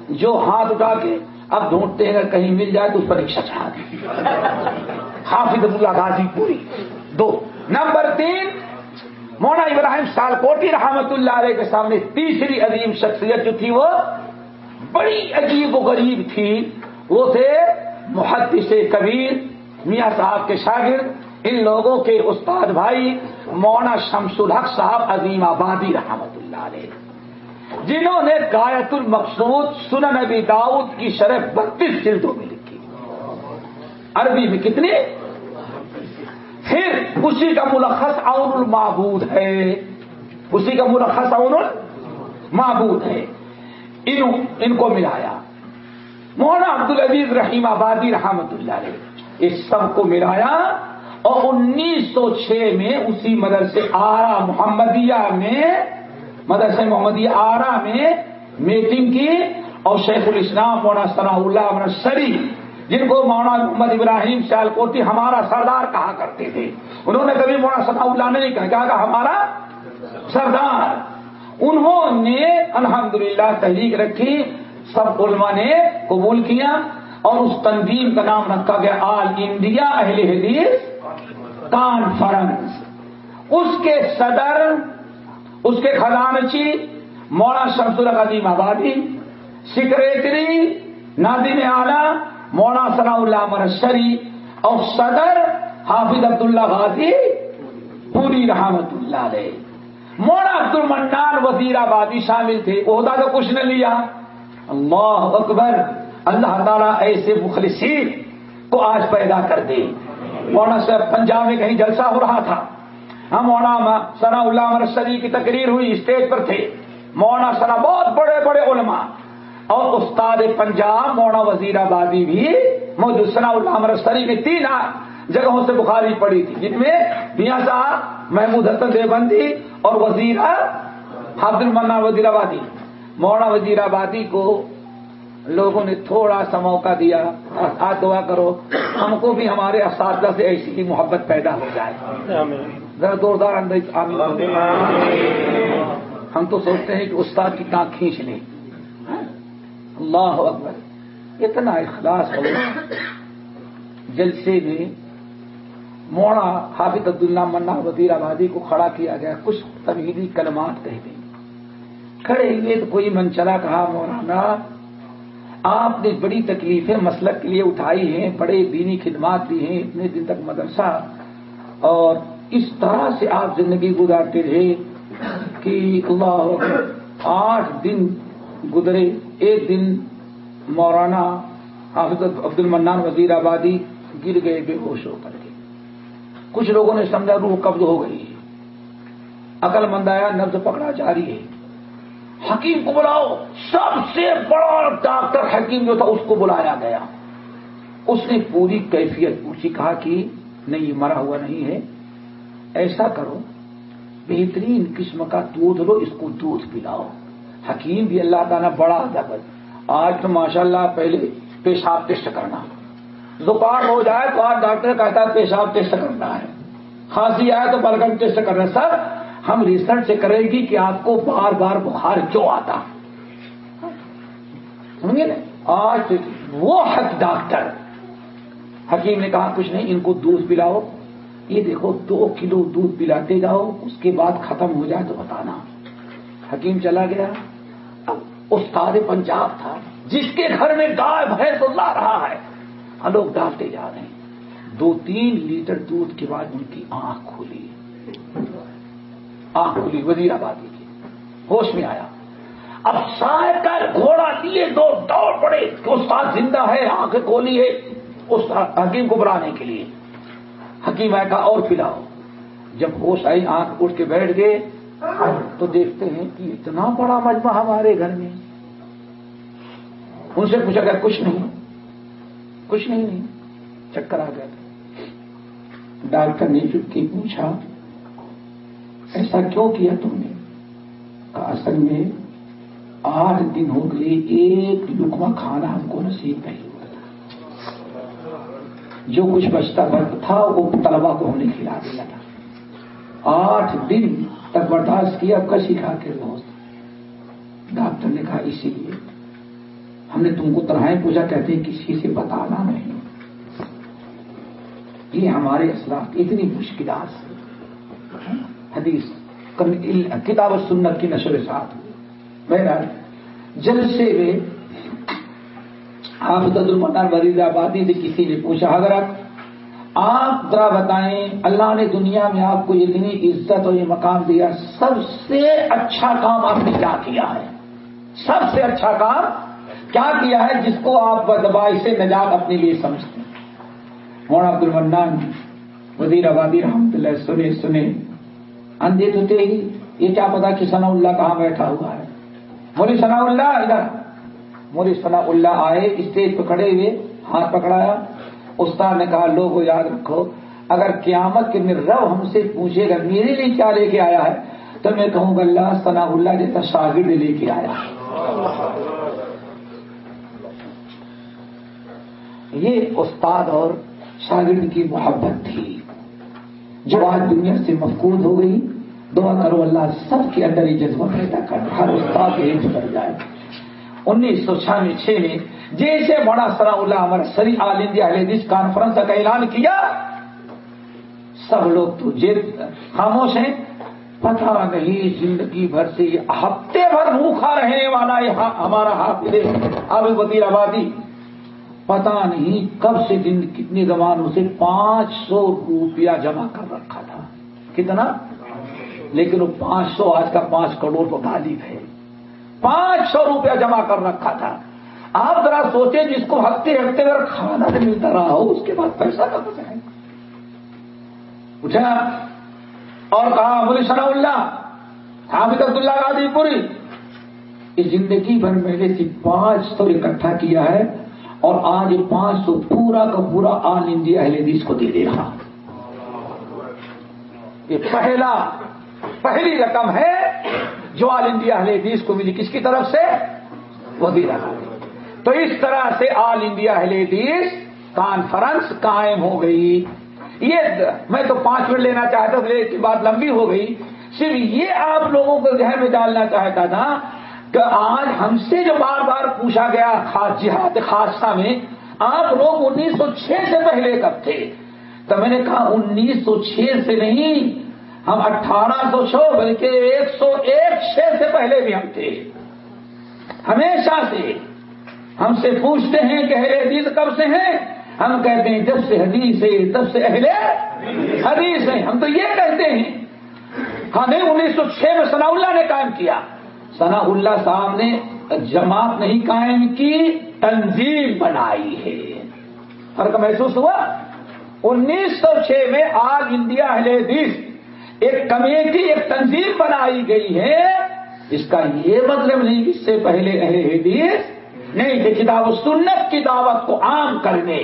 جو ہاتھ اٹھا کے اب ڈھونڈتے ہیں اگر کہیں مل جائے تو اس پر رکشا چڑھا دیں۔ حافظ اللہ غازی پوری۔ دو۔ نمبر تین مونا ابراہیم سال کوٹی رحمت اللہ علیہ کے سامنے تیسری عظیم شخصیت جو تھی وہ بڑی عجیب و غریب تھی۔ وہ تھے محدث کبیر میاں صاحب کے شاگرد، ان لوگوں کے استاد بھائی مونا شمس الحق صاحب عظیم آبادی رحمت اللہ علیہ۔ جنہوں نے گایت المقصود سنن نبی داؤد کی شرح بتیس جلدوں میں لکھی۔ عربی میں کتنی؟ پھر اسی کا ملخص اون المعبود ہے۔ اسی کا ملخص اون المعبود ہے۔ ان ان کو ملایا۔ مولانا عبد العزیز رحیم آبادی رحمت اللہ علیہ اس سب کو ملایا اور انیس سو چھ میں اسی مدرسے آرا محمدیہ میں مدرسہ محمدی آرا میں میٹنگ کی اور شیخ الاسلام مولانا ثناء اللہ سری، جن کو مولانا محمد ابراہیم سیال کوٹی ہمارا سردار کہا کرتے تھے۔ انہوں نے کبھی مولانا ثناء اللہ نے نہیں کہا کہ ہمارا سردار۔ انہوں نے الحمدللہ تحریک رکھی، سب علماء نے قبول کیا اور اس تنظیم کا نام رکھا گیا، آل انڈیا اہل حدیث کانفرنس۔ اس کے صدر اس کے خزانچی مولانا شمس القدیم آبادی سیکریٹری نادم اعلی مولانا ثناء اللہ مرشری اور صدر حافظ عبداللہ غازی، پوری رحمت اللہ علیہ۔ مولانا عبد المنان وزیر آبادی شامل تھے، عہدہ تو کچھ نہ لیا۔ اللہ اکبر، اللہ تعالیٰ ایسے مخلصین کو آج پیدا کر دے۔ مولانا صاحب، پنجاب میں کہیں جلسہ ہو رہا تھا۔ ہم مولانا سنا اللہ مرسری کی تقریر ہوئی اسٹیج پر تھے۔ مولانا سنا بہت بڑے بڑے علماء۔ اور استاد پنجاب، مولانا وزیر آبادی بھی موجود۔ سنا اللہ مرسری میں تین جگہوں سے بخاری پڑی تھی، جن میں میاں صاحب، محمود حسن دیوبندی اور وزیر حافظ المنا وزیر آبادی۔ مولانا وزیر آبادی کو لوگوں نے تھوڑا سا موقع دیا۔ آج دعا کرو، ہم کو بھی ہمارے اساتذہ سے ایسی محبت پیدا ہو جائے۔ ذرا زوردار اندر ہم تو سوچتے ہیں کہ استاد کی ٹانک کھینچ لیں۔ اللہ اکبر۔ اتنا اخلاص ہو جلسے میں موڑا حافظ عبداللہ منا وزیر آبادی کو کھڑا کیا گیا۔ کچھ تبدیلی کلمات کہہ دیں۔ کھڑے ہوئے تو کوئی منچلا کہا مولانا آپ نے بڑی تکلیفیں مسلک کے لیے اٹھائی ہیں بڑے دینی خدمات دی ہیں اتنے دن تک مدرسہ اور اس طرح سے آپ زندگی گزارتے رہے کہ اللہ آٹھ دن گزرے، ایک دن مولانا حافظ عبد المنان وزیر آبادی گر گئے، بے ہوش ہو کر کے۔ کچھ لوگوں نے سمجھا روح قبض ہو گئی ہے۔ عقل مند آیا نبز پکڑا جاری ہے۔ حکیم کو بلاؤ، سب سے بڑا ڈاکٹر حکیم جو تھا، اس کو بلایا گیا۔ اس نے پوری کیفیت پوچھی، کہا کہ نہیں، یہ مرا ہوا نہیں ہے۔ ایسا کرو، بہترین قسم کا دودھ لو، اس کو دودھ پلاؤ۔ حکیم بھی اللہ تعالیٰ بڑا ادب آج تو ماشاء اللہ پہلے پیشاب ٹیسٹ کرنا۔ زکام ہو جائے تو آج ڈاکٹر کہتا ہے پیشاب ٹیسٹ کرنا ہے۔ کھانسی آئے تو بلگن ٹیسٹ کرنا سر، ہم ریسرچ کریں گی کہ آپ کو بار بار بخار کیوں آتا۔ سمجھے نا؟ آج وہ حق ڈاکٹر۔ حکیم نے کہا، کچھ نہیں، ان کو دودھ پلاؤ۔ یہ دیکھو، دو کلو دودھ پلاتے جاؤ، اس کے بعد ختم ہو جائے تو بتانا۔ حکیم چلا گیا۔ اب استاد پنجاب تھا، جس کے گھر میں گائے بھینس لا رہا ہے۔ ہم لوگ ڈالتے جا رہے ہیں۔ دو تین لیٹر دودھ کے بعد ان کی آنکھ کھلی۔ آنکھ کھلی، وزیر آبادی کی۔ ہوش میں آیا۔ اب سائے کر گھوڑا دیے دو دوڑ پڑے۔ استاد زندہ ہے آنکھ کھولی ہے۔ اس حکیم کو بلانے کے لیے۔ حکیم آئے کہا، اور پلاؤ جب ہوش آئی، آنکھ اٹھ کے بیٹھ گئے، تو دیکھتے ہیں کہ اتنا بڑا مجمع ہمارے گھر میں۔ ان سے پوچھا گیا، کچھ نہیں کچھ نہیں نہیں۔ چکر آ گیا ڈاکٹر نے چٹکی پوچھا، ایسا کیوں کیا تم نے؟ اصل میں آٹھ دن ہو گئے، ایک لکما کھانا ہم کو نصیب نہیں۔ جو کچھ بچتا برف تھا وہ طلبا کو ہم نے کھلا دیا تھا۔ آٹھ دن تک برداشت کیا کشی کھا کے دوست ڈاکٹر نے کہا، اسی لیے۔ ہم نے تم کو طرح پوچھا کہتے ہیں، کسی سے بتانا نہیں۔ یہ ہمارے اسلاف اتنی مشکلات سے حدیث، کتاب و سنت کی نشر ساتھ۔ بہرحال، جلسے میں حافظ المنان ورید آبادی سے کسی نے پوچھا، حضرت، آپ ذرا بتائیں، اللہ نے دنیا میں آپ کو اتنی عزت اور یہ مقام دیا، سب سے اچھا کام آپ نے کیا کیا ہے؟ سب سے اچھا کام کیا کیا ہے جس کو آپ بدبائی سے نجات اپنے لیے سمجھتے ہیں؟ مولانا عبد المنان وزیر آبادی، رحمت اللہ، سنے سنے، اندھے تو ہی، یہ کیا پتا کہ ثنا اللہ کہاں بیٹھا ہوا ہے؟ مولی ثنا اللہ ادھر۔ مولی ثنا اللہ آئے اسٹیج پہ کھڑے ہوئے، ہاتھ پکڑایا۔ استاد نے کہا، لوگوں، یاد رکھو، اگر قیامت کے رب ہم سے پوچھے گا، میرے لیے کیا لے کے آیا ہے، تو میں کہوں گا، اللہ ثنا اللہ جیسا شاگرد لے کے آیا۔ یہ استاد اور شاگرد کی محبت تھی۔ جو آج دنیا سے مفقود ہو گئی دعا کرو اللہ سب کے اندر یہ جذبہ پیدا کر، ہر استاد ایک کر جائے۔ انیس سو چھیانوے چھ میں جیسے بڑا سرا اللہ عمر سری آل انڈیا حدیث کانفرنس کا اعلان کیا، سب لوگ تو جیل، خاموش ہیں۔ پتہ نہیں زندگی بھر سے ہفتے بھر بھوکھا رہنے والا یہ ہمارا حافظ اب وزیر آبادی۔ پتا نہیں کب سے دن کتنے زمانوں سے پانچ سو روپیہ جمع کر رکھا تھا۔ کتنا؟ لیکن وہ پانچ سو آج کا پانچ کروڑ تو غالب ہے۔ پانچ سو روپیہ جمع کر رکھا تھا۔ آپ ذرا سوچیں جس کو ہفتے ہفتے اگر کھانا نہیں ملتا رہا ہو، اس کے بعد پیسہ کب جائے اٹھا اور کہا ملی ثناء اللہ، حامد عبداللہ غازی پوری، اس زندگی بھر میں نے صرف پانچ سو اکٹھا کیا ہے اور آج یہ پانچ سو پورا کا پورا آل انڈیا اہل حدیث کو دے دے رہا۔ یہ پہلا، پہلی رقم ہے جو آل انڈیا اہل حدیث کو ملی کس کی طرف سے؟ وہ دے تو اس طرح سے آل انڈیا اہل حدیث کانفرنس قائم ہو گئی۔ یہ میں تو پانچ منٹ لینا چاہتا تھا کی بات لمبی ہو گئی۔ صرف یہ آپ لوگوں کو ذہن میں ڈالنا چاہتا تھا کہ آج ہم سے جو بار بار پوچھا گیا، خاص جہاد، خاصہ میں، آپ لوگ انیس سو چھ سے پہلے کب تھے؟ تو میں نے کہا، انیس سو چھ سے نہیں۔ ہم اٹھارہ سو چھ بلکہ ایک سو ایک چھ سے پہلے بھی ہم تھے۔ ہمیشہ سے۔ ہم سے پوچھتے ہیں کہ اہل حدیث کب سے ہیں؟ ہم کہتے ہیں جب سے حدیث ہے، تب سے اہل حدیث ہے ہم تو یہ کہتے ہیں۔ ہاں ہمیں انیس سو چھ میں ثناء اللہ نے قائم کیا۔ ثناء اللہ صاحب نے جماعت نہیں قائم کی تنظیم بنائی ہے۔ فرق محسوس ہوا؟ انیس سو چھ میں آج انڈیا اہل حدیث ایک کمیٹی، ایک تنظیم بنائی گئی ہے۔ اس کا یہ مطلب نہیں اس سے پہلے اہل حدیث نہیں کہ کتاب و سنت کی دعوت کو عام کرنے۔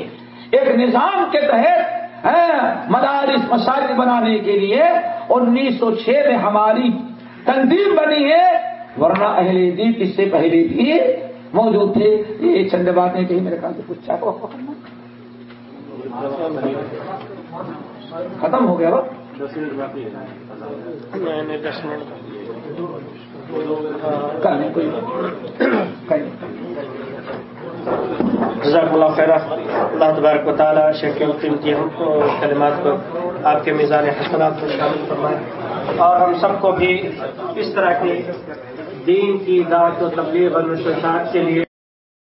ایک نظام کے تحت ہاں، مدارس، مساجد بنانے کے لیے انیس سو چھ میں ہماری تنظیم بنی ہے۔ ورنہ اہل دین اس سے پہلے بھی موجود تھے۔ یہ چند باتیں کہیں میرے خیال سے کچھ چاہو ختم ہو گیا۔ کل کوئی جزاک اللہ خیر اللہ تبارک و تعالیٰ شیخ قیمتی کلمات کو آپ کے میزان حسنات میں شامل فرمائے۔ اور ہم سب کو بھی اس طرح کی دین کی دعوت و تبلیغ اور نشر کے لیے